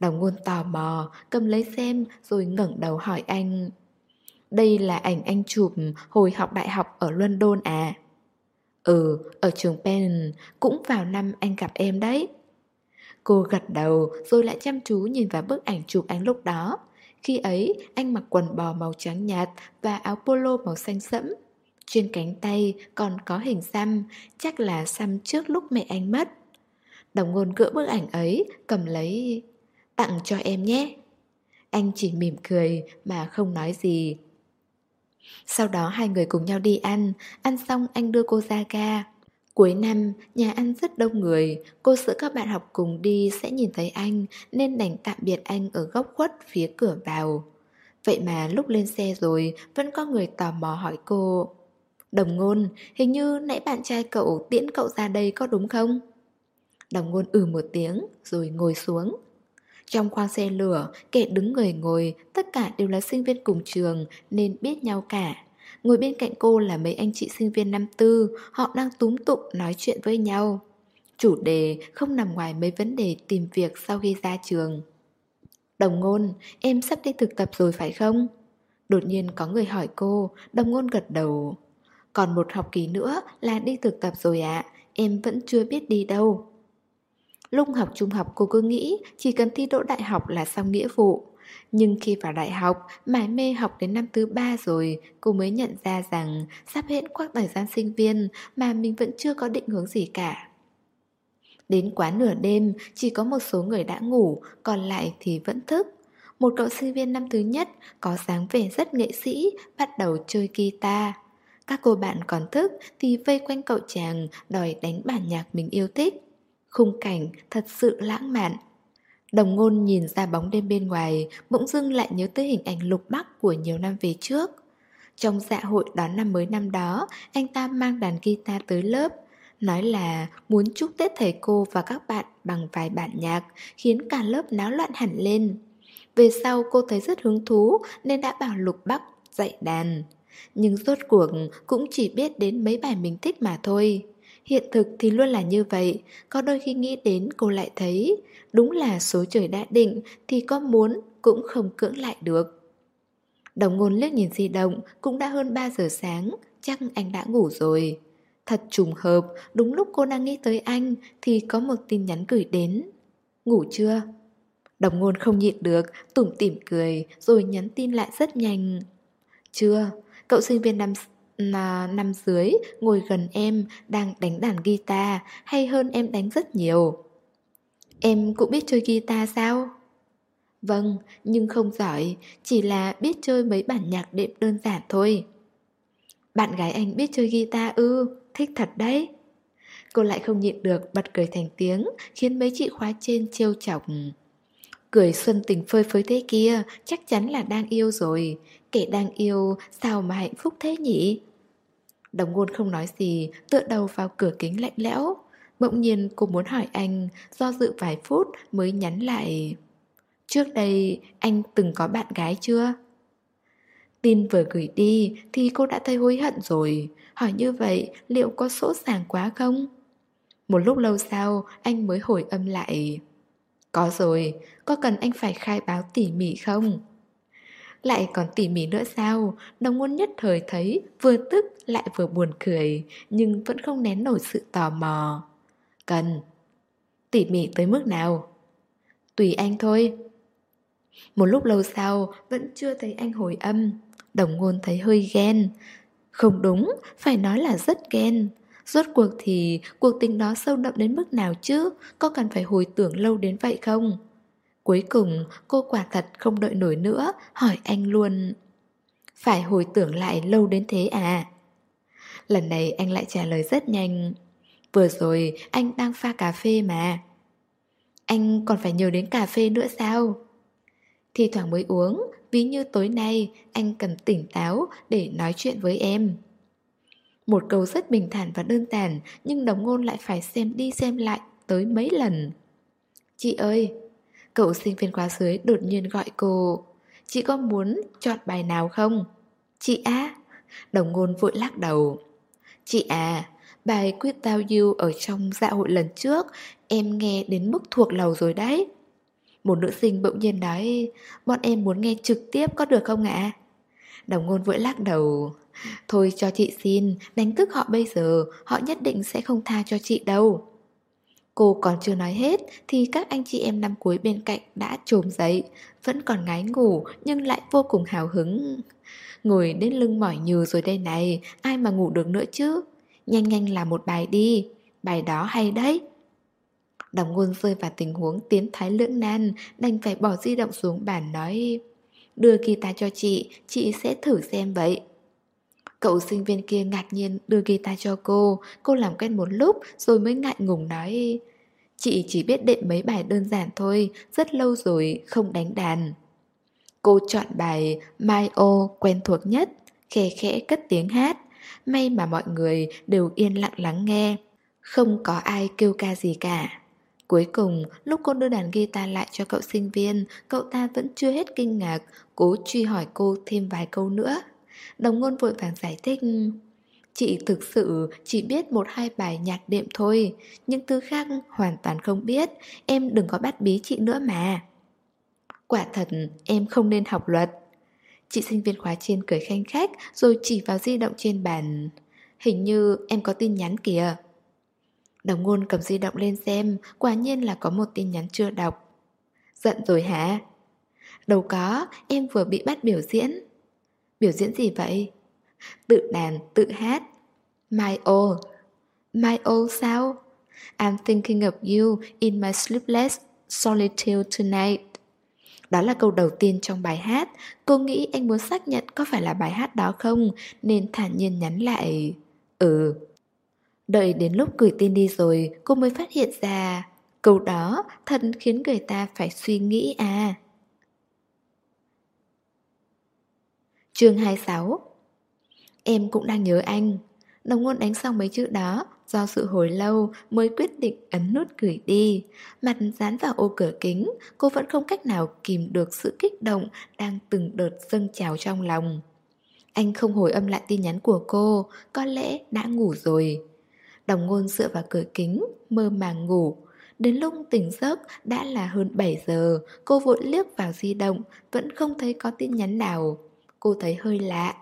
Đồng ngôn tò mò Cầm lấy xem rồi ngẩng đầu hỏi anh Đây là ảnh anh chụp Hồi học đại học ở London à Ừ, ở trường Penn cũng vào năm anh gặp em đấy. Cô gật đầu rồi lại chăm chú nhìn vào bức ảnh chụp anh lúc đó. Khi ấy, anh mặc quần bò màu trắng nhạt và áo polo màu xanh sẫm. Trên cánh tay còn có hình xăm, chắc là xăm trước lúc mẹ anh mất. Đồng ngôn gỡ bức ảnh ấy, cầm lấy... Tặng cho em nhé. Anh chỉ mỉm cười mà không nói gì. Sau đó hai người cùng nhau đi ăn, ăn xong anh đưa cô ra ga. Cuối năm, nhà ăn rất đông người, cô sợ các bạn học cùng đi sẽ nhìn thấy anh nên đành tạm biệt anh ở góc khuất phía cửa vào. Vậy mà lúc lên xe rồi vẫn có người tò mò hỏi cô Đồng ngôn, hình như nãy bạn trai cậu tiễn cậu ra đây có đúng không? Đồng ngôn ừ một tiếng rồi ngồi xuống. Trong khoang xe lửa, kẻ đứng người ngồi Tất cả đều là sinh viên cùng trường nên biết nhau cả. Ngồi bên cạnh cô là mấy anh chị sinh viên năm tư Họ đang túm tụng nói chuyện với nhau. Chủ đề không nằm ngoài mấy vấn đề tìm việc sau khi ra trường. Đồng ngôn, em sắp đi thực tập rồi phải không? Đột nhiên có người hỏi cô, đồng ngôn gật đầu. Còn một học kỳ nữa là đi thực tập rồi ạ Em vẫn chưa biết đi đâu Lúc học trung học cô cứ nghĩ chỉ cần thi đỗ đại học là xong nghĩa vụ nhưng khi vào đại học, mải mê học đến năm thứ ba rồi, cô mới nhận ra rằng sắp hết quãng thời gian sinh viên mà mình vẫn chưa có định hướng gì cả. Đến quá nửa đêm, chỉ có một số người đã ngủ, còn lại thì vẫn thức. Một cậu sinh viên năm thứ nhất có dáng vẻ rất nghệ sĩ, bắt đầu chơi guitar. Các cô bạn còn thức thì vây quanh cậu chàng đòi đánh bản nhạc mình yêu thích. Khung cảnh thật sự lãng mạn. Đồng ngôn nhìn ra bóng đêm bên ngoài, bỗng dưng lại nhớ tới hình ảnh lục bắc của nhiều năm về trước. Trong dạ hội đón năm mới năm đó, anh ta mang đàn guitar tới lớp, nói là muốn chúc Tết thầy cô và các bạn bằng vài bản nhạc, khiến cả lớp náo loạn hẳn lên. Về sau cô thấy rất hứng thú nên đã bảo Lục Bắc dạy đàn. Nhưng rốt cuộc cũng chỉ biết đến mấy bài mình thích mà thôi. Hiện thực thì luôn là như vậy, có đôi khi nghĩ đến cô lại thấy Đúng là số trời đã định thì có muốn cũng không cưỡng lại được. Đồng ngôn liếc nhìn di động cũng đã hơn 3 giờ sáng, chắc anh đã ngủ rồi. Thật trùng hợp, đúng lúc cô đang nghĩ tới anh thì có một tin nhắn gửi đến. Ngủ chưa? Đồng ngôn không nhịn được, tủm tỉm cười rồi nhắn tin lại rất nhanh. Chưa, cậu sinh viên năm là năm dưới ngồi gần em đang đánh đàn guitar hay hơn em đánh rất nhiều. Em cũng biết chơi guitar sao? Vâng, nhưng không giỏi, chỉ là biết chơi mấy bản nhạc đệm đơn giản thôi. Bạn gái anh biết chơi guitar ư, thích thật đấy. Cô lại không nhịn được bật cười thành tiếng, khiến mấy chị khóa trên trêu chọc. Cười xuân tình phơi phới thế kia, chắc chắn là đang yêu rồi. Kẻ đang yêu, sao mà hạnh phúc thế nhỉ? Đồng ngôn không nói gì, tựa đầu vào cửa kính lạnh lẽo. Bỗng nhiên cô muốn hỏi anh, do dự vài phút mới nhắn lại. Trước đây anh từng có bạn gái chưa? Tin vừa gửi đi thì cô đã thấy hối hận rồi. Hỏi như vậy liệu có sỗ sàng quá không? Một lúc lâu sau anh mới hồi âm lại. Có rồi, có cần anh phải khai báo tỉ mỉ không? Lại còn tỉ mỉ nữa sao? Đồng ngôn nhất thời thấy Vừa tức lại vừa buồn cười Nhưng vẫn không nén nổi sự tò mò. Cần. Tỉ mỉ tới mức nào? Tùy anh thôi. Một lúc lâu sau Vẫn chưa thấy anh hồi âm. Đồng ngôn thấy hơi ghen. Không đúng, phải nói là rất ghen. Rốt cuộc thì cuộc tình đó sâu đậm đến mức nào chứ? Có cần phải hồi tưởng lâu đến vậy không? Cuối cùng, cô quả thật không đợi nổi nữa, Hỏi anh luôn. Phải hồi tưởng lại lâu đến thế à? Lần này anh lại trả lời rất nhanh. Vừa rồi, anh đang pha cà phê mà. Anh còn phải nhớ đến cà phê nữa sao? Thì thoảng mới uống, Ví như tối nay, anh cần tỉnh táo để nói chuyện với em. Một câu rất bình thản và đơn giản, Nhưng đồng ngôn lại phải xem đi xem lại tới mấy lần. Chị ơi, Cậu sinh viên khóa dưới đột nhiên gọi cô. Chị có muốn chọn bài nào không? Chị á. Đồng ngôn vội lắc đầu. Chị à Bài quyết tao You ở trong dạ hội lần trước, Em nghe đến mức thuộc lầu rồi đấy. Một nữ sinh bỗng nhiên nói, Bọn em muốn nghe trực tiếp có được không ạ? Đồng ngôn vội lắc đầu. Thôi cho chị xin, đánh thức họ bây giờ Họ nhất định sẽ không tha cho chị đâu. Cô còn chưa nói hết Thì các anh chị em năm cuối bên cạnh đã trồm dậy Vẫn còn ngái ngủ Nhưng lại vô cùng hào hứng. Ngồi đến lưng mỏi nhừ rồi đây này Ai mà ngủ được nữa chứ? Nhanh nhanh làm một bài đi Bài đó hay đấy. Đồng ngôn rơi vào tình huống tiến thái lưỡng nan Đành phải bỏ di động xuống bàn nói Đưa guitar cho chị Chị sẽ thử xem vậy. Cậu sinh viên kia ngạc nhiên đưa guitar cho cô. Cô làm quen một lúc Rồi mới ngại ngùng nói Chị chỉ biết đệm mấy bài đơn giản thôi Rất lâu rồi không đánh đàn. Cô chọn bài My O quen thuộc nhất Khẽ khẽ cất tiếng hát. May mà mọi người đều yên lặng lắng nghe Không có ai kêu ca gì cả. Cuối cùng, lúc cô đưa đàn guitar lại cho cậu sinh viên, cậu ta vẫn chưa hết kinh ngạc, cố truy hỏi cô thêm vài câu nữa. Đồng ngôn vội vàng giải thích Chị thực sự chỉ biết một hai bài nhạc đệm thôi Những thứ khác hoàn toàn không biết Em đừng có bắt bí chị nữa mà. Quả thật em không nên học luật. Chị sinh viên khóa trên cười khanh khách Rồi chỉ vào di động trên bàn. Hình như em có tin nhắn kìa. Đồng ngôn cầm di động lên xem Quả nhiên là có một tin nhắn chưa đọc. Giận rồi hả? Đâu có, em vừa bị bắt biểu diễn. Biểu diễn gì vậy? Tự đàn, tự hát. My oh My oh sao? I'm thinking of you in my sleepless solitude tonight. Đó là câu đầu tiên trong bài hát. Cô nghĩ anh muốn xác nhận có phải là bài hát đó không Nên thản nhiên nhắn lại. Ừ. Đợi đến lúc gửi tin đi rồi Cô mới phát hiện ra. Câu đó thật khiến người ta phải suy nghĩ à. Chương 26 Em cũng đang nhớ anh. Đồng ngôn đánh xong mấy chữ đó, Do sự hồi lâu mới quyết định ấn nút gửi đi. Mặt dán vào ô cửa kính, Cô vẫn không cách nào kìm được sự kích động Đang từng đợt dâng trào trong lòng. Anh không hồi âm lại tin nhắn của cô, Có lẽ đã ngủ rồi. Đồng ngôn dựa vào cửa kính, Mơ màng ngủ. Đến lúc tỉnh giấc, đã là hơn 7 giờ, Cô vội liếc vào di động, Vẫn không thấy có tin nhắn nào. Cô thấy hơi lạ.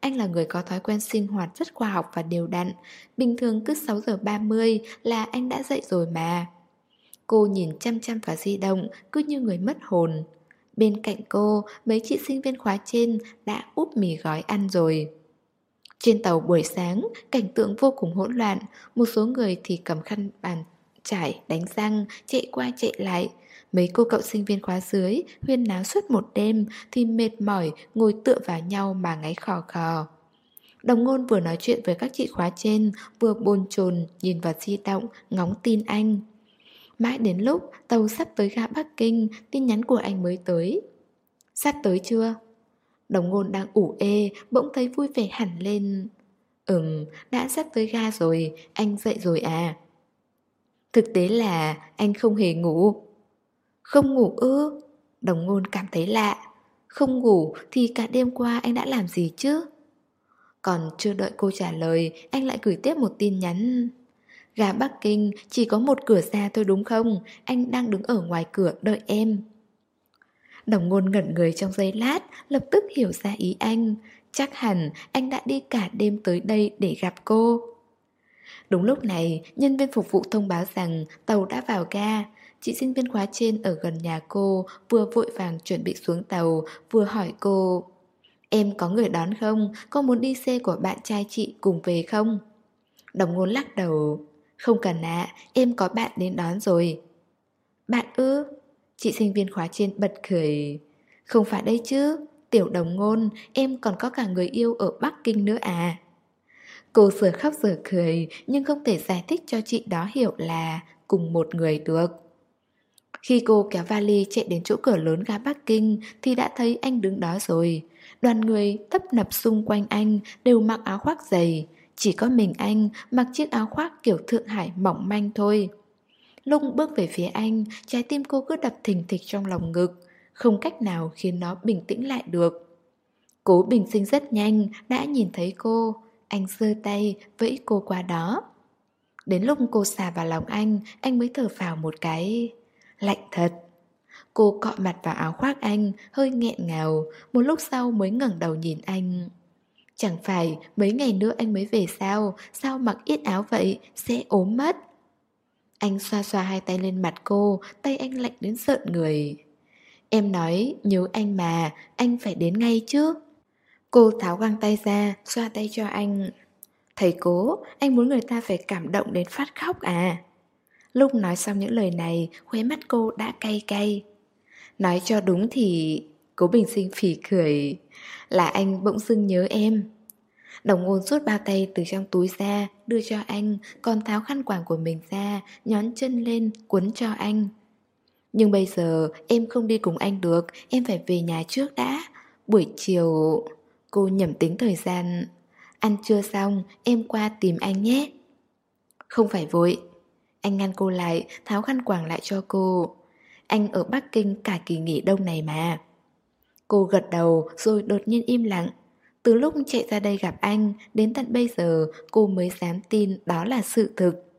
Anh là người có thói quen sinh hoạt rất khoa học và đều đặn. Bình thường cứ 6 giờ 30 là anh đã dậy rồi mà. Cô nhìn chăm chăm vào di động Cứ như người mất hồn. Bên cạnh cô, mấy chị sinh viên khóa trên đã úp mì gói ăn rồi. Trên tàu buổi sáng, cảnh tượng vô cùng hỗn loạn, một số người thì cầm khăn bàn trải, đánh răng, chạy qua chạy lại, Mấy cô cậu sinh viên khóa dưới huyên náo suốt một đêm thì mệt mỏi ngồi tựa vào nhau mà ngáy khò khò. Đồng ngôn vừa nói chuyện với các chị khóa trên vừa bồn chồn nhìn vào di động ngóng tin anh. Mãi đến lúc tàu sắp tới ga Bắc Kinh tin nhắn của anh mới tới. Sắp tới chưa? Đồng ngôn đang ủ ê bỗng thấy vui vẻ hẳn lên. Ừm, đã sắp tới ga rồi, anh dậy rồi à? Thực tế là anh không hề ngủ. Không ngủ ư? Đồng ngôn cảm thấy lạ. Không ngủ thì cả đêm qua anh đã làm gì chứ? Còn chưa đợi cô trả lời, anh lại gửi tiếp một tin nhắn. Gà Bắc Kinh chỉ có một cửa xa thôi đúng không? Anh đang đứng ở ngoài cửa đợi em. Đồng ngôn ngẩn người trong giây lát, lập tức hiểu ra ý anh. Chắc hẳn anh đã đi cả đêm tới đây để gặp cô. Đúng lúc này, nhân viên phục vụ thông báo rằng tàu đã vào ga. Chị sinh viên khóa trên ở gần nhà cô vừa vội vàng chuẩn bị xuống tàu, vừa hỏi cô Em có người đón không? Có muốn đi xe của bạn trai chị cùng về không? Đồng ngôn lắc đầu Không cần ạ, em có bạn đến đón rồi Bạn ư? Chị sinh viên khóa trên bật cười Không phải đây chứ Tiểu đồng ngôn, em còn có cả người yêu ở Bắc Kinh nữa à Cô sửa khóc sửa cười Nhưng không thể giải thích cho chị đó hiểu là Cùng một người được khi cô kéo vali chạy đến chỗ cửa lớn ga Bắc Kinh thì đã thấy anh đứng đó rồi. Đoàn người tấp nập xung quanh anh đều mặc áo khoác dày. Chỉ có mình anh mặc chiếc áo khoác kiểu Thượng Hải mỏng manh thôi. Lúc bước về phía anh, trái tim cô cứ đập thình thịch trong lòng ngực, không cách nào khiến nó bình tĩnh lại được. Cố bình sinh rất nhanh, đã nhìn thấy cô, anh giơ tay vẫy cô qua đó. Đến lúc cô xà vào lòng anh, anh mới thở phào một cái lạnh thật. Cô cọ mặt vào áo khoác anh, hơi nghẹn ngào, một lúc sau mới ngẩng đầu nhìn anh. Chẳng phải mấy ngày nữa anh mới về sao, sao mặc ít áo vậy, sẽ ốm mất. Anh xoa xoa hai tay lên mặt cô, tay anh lạnh đến sợn người. Em nói, nhớ anh mà, anh phải đến ngay chứ. Cô tháo găng tay ra, xoa tay cho anh. Thầy cố, anh muốn người ta phải cảm động đến phát khóc à? Lúc nói xong những lời này, khóe mắt cô đã cay cay. Nói cho đúng thì... Cố bình sinh phỉ cười. Là anh bỗng dưng nhớ em. Đồng ngôn rút bao tay từ trong túi ra Đưa cho anh Còn tháo khăn quàng của mình ra Nhón chân lên cuốn cho anh. Nhưng bây giờ em không đi cùng anh được Em phải về nhà trước đã. Buổi chiều Cô nhẩm tính thời gian. Ăn trưa xong em qua tìm anh nhé. Không phải vội. Anh ngăn cô lại Tháo khăn quàng lại cho cô. Anh ở Bắc Kinh cả kỳ nghỉ đông này mà. Cô gật đầu rồi đột nhiên im lặng. Từ lúc chạy ra đây gặp anh Đến tận bây giờ cô mới dám tin đó là sự thực.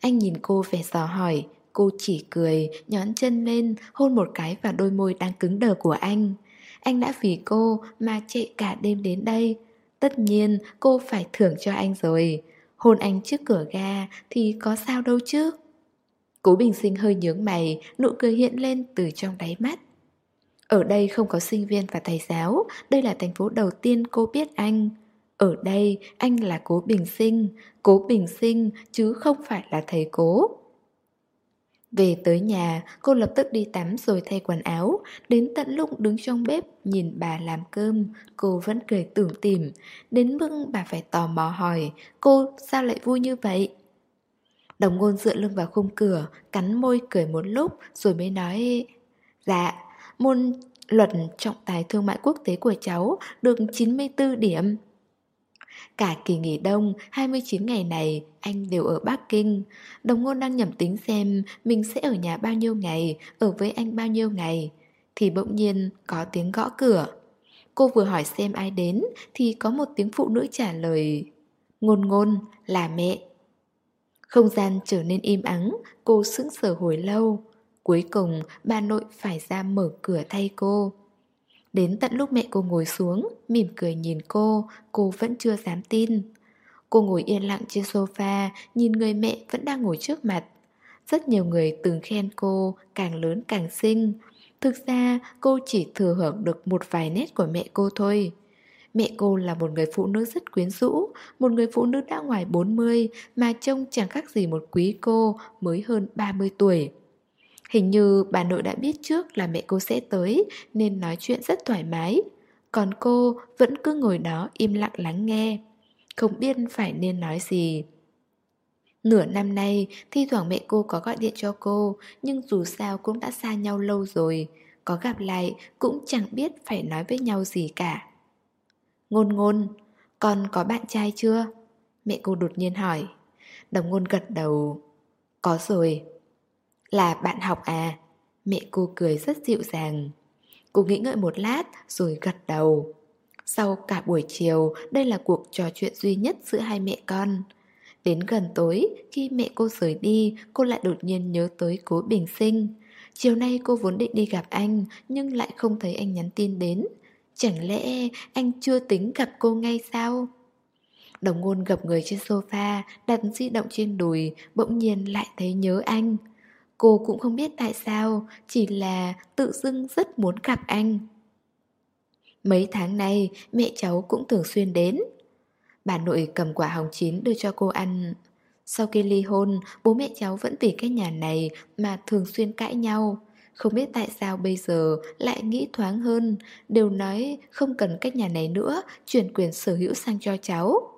Anh nhìn cô vẻ dò hỏi Cô chỉ cười, nhón chân lên, hôn một cái vào đôi môi đang cứng đờ của anh. Anh đã vì cô mà chạy cả đêm đến đây. Tất nhiên cô phải thưởng cho anh rồi. Hôn anh trước cửa ga thì có sao đâu chứ Cố bình sinh hơi nhướng mày, nụ cười hiện lên từ trong đáy mắt ở đây không có sinh viên và thầy giáo, đây là thành phố đầu tiên cô biết anh. Ở đây anh là cố bình sinh, cố bình sinh chứ không phải là thầy cố. Về tới nhà, cô lập tức đi tắm rồi thay quần áo. Đến tận lúc đứng trong bếp nhìn bà làm cơm, cô vẫn cười tưởng tìm. Đến mức bà phải tò mò hỏi, cô sao lại vui như vậy? Đồng ngôn dựa lưng vào khung cửa, cắn môi cười một lúc rồi mới nói Dạ, môn luật trọng tài thương mại quốc tế của cháu được 94 điểm. Cả kỳ nghỉ đông, 29 ngày này, anh đều ở Bắc Kinh. Đồng ngôn đang nhẩm tính xem mình sẽ ở nhà bao nhiêu ngày, ở với anh bao nhiêu ngày. Thì bỗng nhiên có tiếng gõ cửa. Cô vừa hỏi xem ai đến, thì có một tiếng phụ nữ trả lời. Ngôn ngôn, là mẹ. Không gian trở nên im ắng, cô sững sờ hồi lâu. Cuối cùng bà nội phải ra mở cửa thay cô Đến tận lúc mẹ cô ngồi xuống, Mỉm cười nhìn cô Cô vẫn chưa dám tin. Cô ngồi yên lặng trên sofa, Nhìn người mẹ vẫn đang ngồi trước mặt. Rất nhiều người từng khen cô, Càng lớn càng xinh. Thực ra, cô chỉ thừa hưởng được một vài nét của mẹ cô thôi. Mẹ cô là một người phụ nữ rất quyến rũ, Một người phụ nữ đã ngoài 40 Mà trông chẳng khác gì một quý cô Mới hơn 30 tuổi. Hình như bà nội đã biết trước là mẹ cô sẽ tới nên nói chuyện rất thoải mái. Còn cô vẫn cứ ngồi đó im lặng lắng nghe. Không biết phải nên nói gì. Nửa năm nay, thi thoảng mẹ cô có gọi điện cho cô, nhưng dù sao cũng đã xa nhau lâu rồi. Có gặp lại cũng chẳng biết phải nói với nhau gì cả. Ngôn ngôn, con có bạn trai chưa? Mẹ cô đột nhiên hỏi. Đồng ngôn gật đầu. Có rồi. Là bạn học à? Mẹ cô cười rất dịu dàng. Cô nghĩ ngợi một lát rồi gật đầu. Sau cả buổi chiều, đây là cuộc trò chuyện duy nhất giữa hai mẹ con. Đến gần tối, khi mẹ cô rời đi, cô lại đột nhiên nhớ tới cố bình sinh. Chiều nay cô vốn định đi gặp anh, nhưng lại không thấy anh nhắn tin đến. Chẳng lẽ anh chưa tính gặp cô ngay sao? Đồng ngôn gặp người trên sofa, đặt di động trên đùi, bỗng nhiên lại thấy nhớ anh. Cô cũng không biết tại sao, chỉ là tự dưng rất muốn gặp anh. Mấy tháng nay, mẹ cháu cũng thường xuyên đến. Bà nội cầm quả hồng chín đưa cho cô ăn. Sau khi ly hôn, bố mẹ cháu vẫn vì cái nhà này mà thường xuyên cãi nhau. Không biết tại sao bây giờ lại nghĩ thoáng hơn, đều nói không cần cái nhà này nữa, chuyển quyền sở hữu sang cho cháu.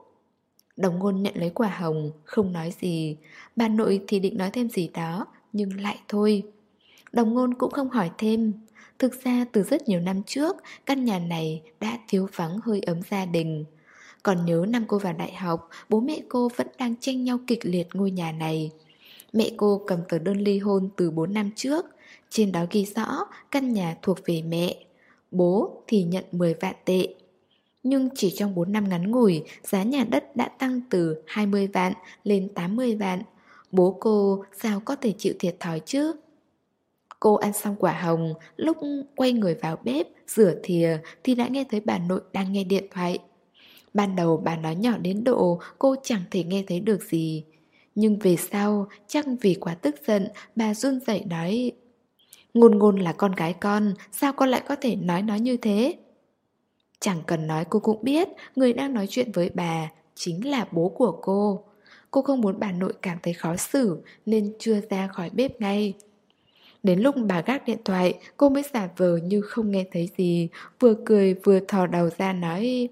Đồng ngôn nhận lấy quả hồng, không nói gì. Bà nội thì định nói thêm gì đó, nhưng lại thôi. Đồng ngôn cũng không hỏi thêm. Thực ra từ rất nhiều năm trước, căn nhà này đã thiếu vắng hơi ấm gia đình. Còn nhớ năm cô vào đại học, bố mẹ cô vẫn đang tranh nhau kịch liệt ngôi nhà này. Mẹ cô cầm tờ đơn ly hôn từ 4 năm trước, trên đó ghi rõ căn nhà thuộc về mẹ. Bố thì nhận 10 vạn tệ. Nhưng chỉ trong 4 năm ngắn ngủi, giá nhà đất đã tăng từ 20 vạn lên 80 vạn. Bố cô sao có thể chịu thiệt thòi chứ? Cô ăn xong quả hồng, lúc quay người vào bếp, rửa thìa thì đã nghe thấy bà nội đang nghe điện thoại. Ban đầu bà nói nhỏ đến độ cô chẳng thể nghe thấy được gì. Nhưng về sau, chắc vì quá tức giận, bà run rẩy nói Ngôn ngôn là con gái con, sao con lại có thể nói nó như thế? Chẳng cần nói cô cũng biết, người đang nói chuyện với bà chính là bố của cô. Cô không muốn bà nội cảm thấy khó xử nên chưa ra khỏi bếp ngay. Đến lúc bà gác điện thoại, cô mới giả vờ như không nghe thấy gì, vừa cười vừa thò đầu ra nói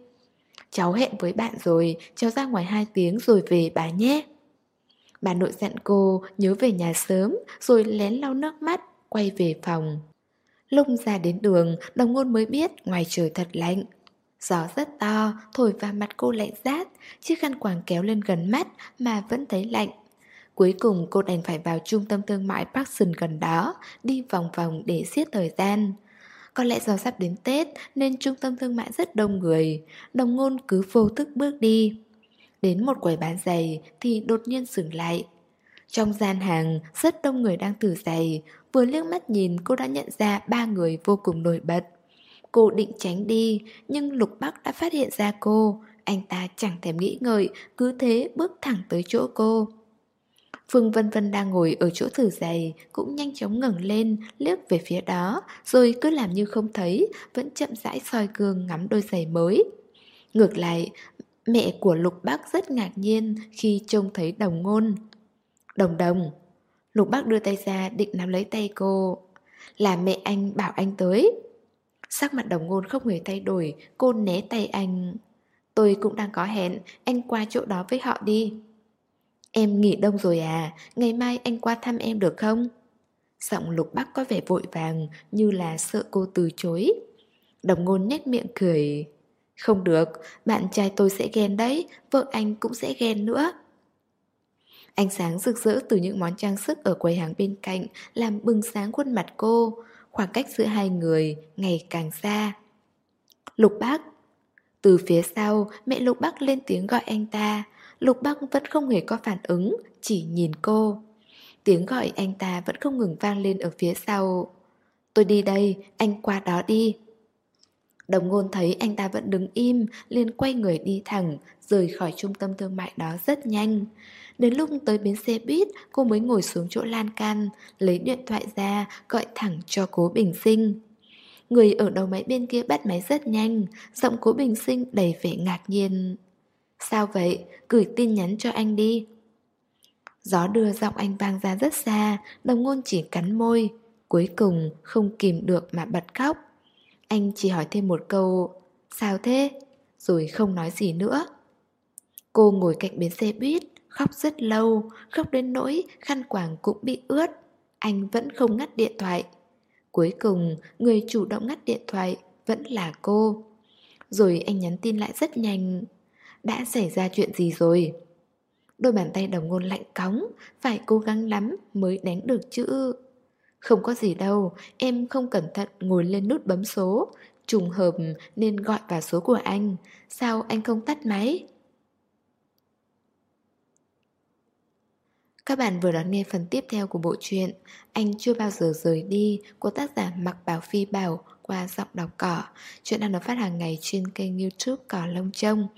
Cháu hẹn với bạn rồi, cháu ra ngoài 2 tiếng rồi về bà nhé. Bà nội dặn cô nhớ về nhà sớm rồi lén lau nước mắt, quay về phòng. Lúc ra đến đường, đồng ngôn mới biết ngoài trời thật lạnh. Gió rất to, thổi vào mặt cô lạnh rát, chiếc khăn quàng kéo lên gần mắt mà vẫn thấy lạnh. Cuối cùng cô đành phải vào trung tâm thương mại Parkson gần đó, đi vòng vòng để siết thời gian. Có lẽ do sắp đến Tết nên trung tâm thương mại rất đông người, đồng ngôn cứ vô thức bước đi. Đến một quầy bán giày thì đột nhiên dừng lại. Trong gian hàng, rất đông người đang thử giày, vừa liếc mắt nhìn cô đã nhận ra ba người vô cùng nổi bật. Cô định tránh đi, nhưng Lục Bắc đã phát hiện ra cô. Anh ta chẳng thèm nghĩ ngợi, cứ thế bước thẳng tới chỗ cô. Phương Vân Vân đang ngồi ở chỗ thử giày, cũng nhanh chóng ngẩng lên, liếc về phía đó, rồi cứ làm như không thấy, vẫn chậm rãi soi gương ngắm đôi giày mới. Ngược lại, mẹ của Lục Bắc rất ngạc nhiên khi trông thấy đồng ngôn. Đồng đồng. Lục Bắc đưa tay ra định nắm lấy tay cô. Là mẹ anh bảo anh tới. Sắc mặt đồng ngôn không hề thay đổi, cô né tay anh. Tôi cũng đang có hẹn, anh qua chỗ đó với họ đi. Em nghỉ đông rồi à, ngày mai anh qua thăm em được không? Giọng lục bắc có vẻ vội vàng như là sợ cô từ chối. Đồng ngôn nhếch miệng cười. Không được, bạn trai tôi sẽ ghen đấy, vợ anh cũng sẽ ghen nữa. Ánh sáng rực rỡ từ những món trang sức ở quầy hàng bên cạnh làm bừng sáng khuôn mặt cô, khoảng cách giữa hai người ngày càng xa. Lục bác Từ phía sau, mẹ Lục bác lên tiếng gọi anh ta, Lục bác vẫn không hề có phản ứng, chỉ nhìn cô. Tiếng gọi anh ta vẫn không ngừng vang lên ở phía sau. Tôi đi đây, anh qua đó đi. Đồng ngôn thấy anh ta vẫn đứng im, liền quay người đi thẳng, rời khỏi trung tâm thương mại đó rất nhanh. Đến lúc tới bến xe buýt, cô mới ngồi xuống chỗ lan can, lấy điện thoại ra, gọi thẳng cho cố bình sinh. Người ở đầu máy bên kia bắt máy rất nhanh, giọng cố bình sinh đầy vẻ ngạc nhiên. Sao vậy? Gửi tin nhắn cho anh đi. Gió đưa giọng anh vang ra rất xa, đồng ngôn chỉ cắn môi. Cuối cùng không kìm được mà bật khóc. Anh chỉ hỏi thêm một câu, sao thế? Rồi không nói gì nữa. Cô ngồi cạnh bến xe buýt, khóc rất lâu, khóc đến nỗi khăn quàng cũng bị ướt. Anh vẫn không ngắt điện thoại. Cuối cùng, người chủ động ngắt điện thoại vẫn là cô. Rồi anh nhắn tin lại rất nhanh. Đã xảy ra chuyện gì rồi? Đôi bàn tay đồng ngôn lạnh cóng Phải cố gắng lắm mới đánh được chữ không có gì đâu, Em không cẩn thận ngồi lên nút bấm số Trùng hợp nên gọi vào số của anh Sao anh không tắt máy? Các bạn vừa đón nghe phần tiếp theo của bộ truyện Anh chưa bao giờ rời đi của tác giả Mặc Bảo Phi Bảo qua giọng đọc cỏ. Chuyện đang được phát hàng ngày trên kênh youtube Cỏ Lông Trông.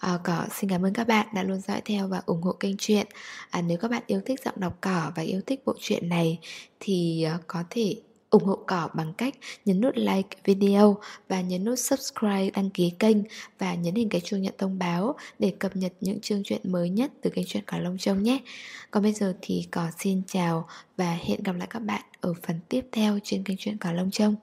À, Cỏ xin cảm ơn các bạn đã luôn dõi theo và ủng hộ kênh truyện. À, nếu các bạn yêu thích giọng đọc Cỏ và yêu thích bộ truyện này thì ờ, có thể ủng hộ Cỏ bằng cách nhấn nút like video và nhấn nút subscribe đăng ký kênh và nhấn hình cái chuông nhận thông báo để cập nhật những chương truyện mới nhất từ kênh truyện Cỏ Lông Trông nhé. Còn bây giờ thì Cỏ xin chào và hẹn gặp lại các bạn ở phần tiếp theo trên kênh truyện Cỏ Lông Trông.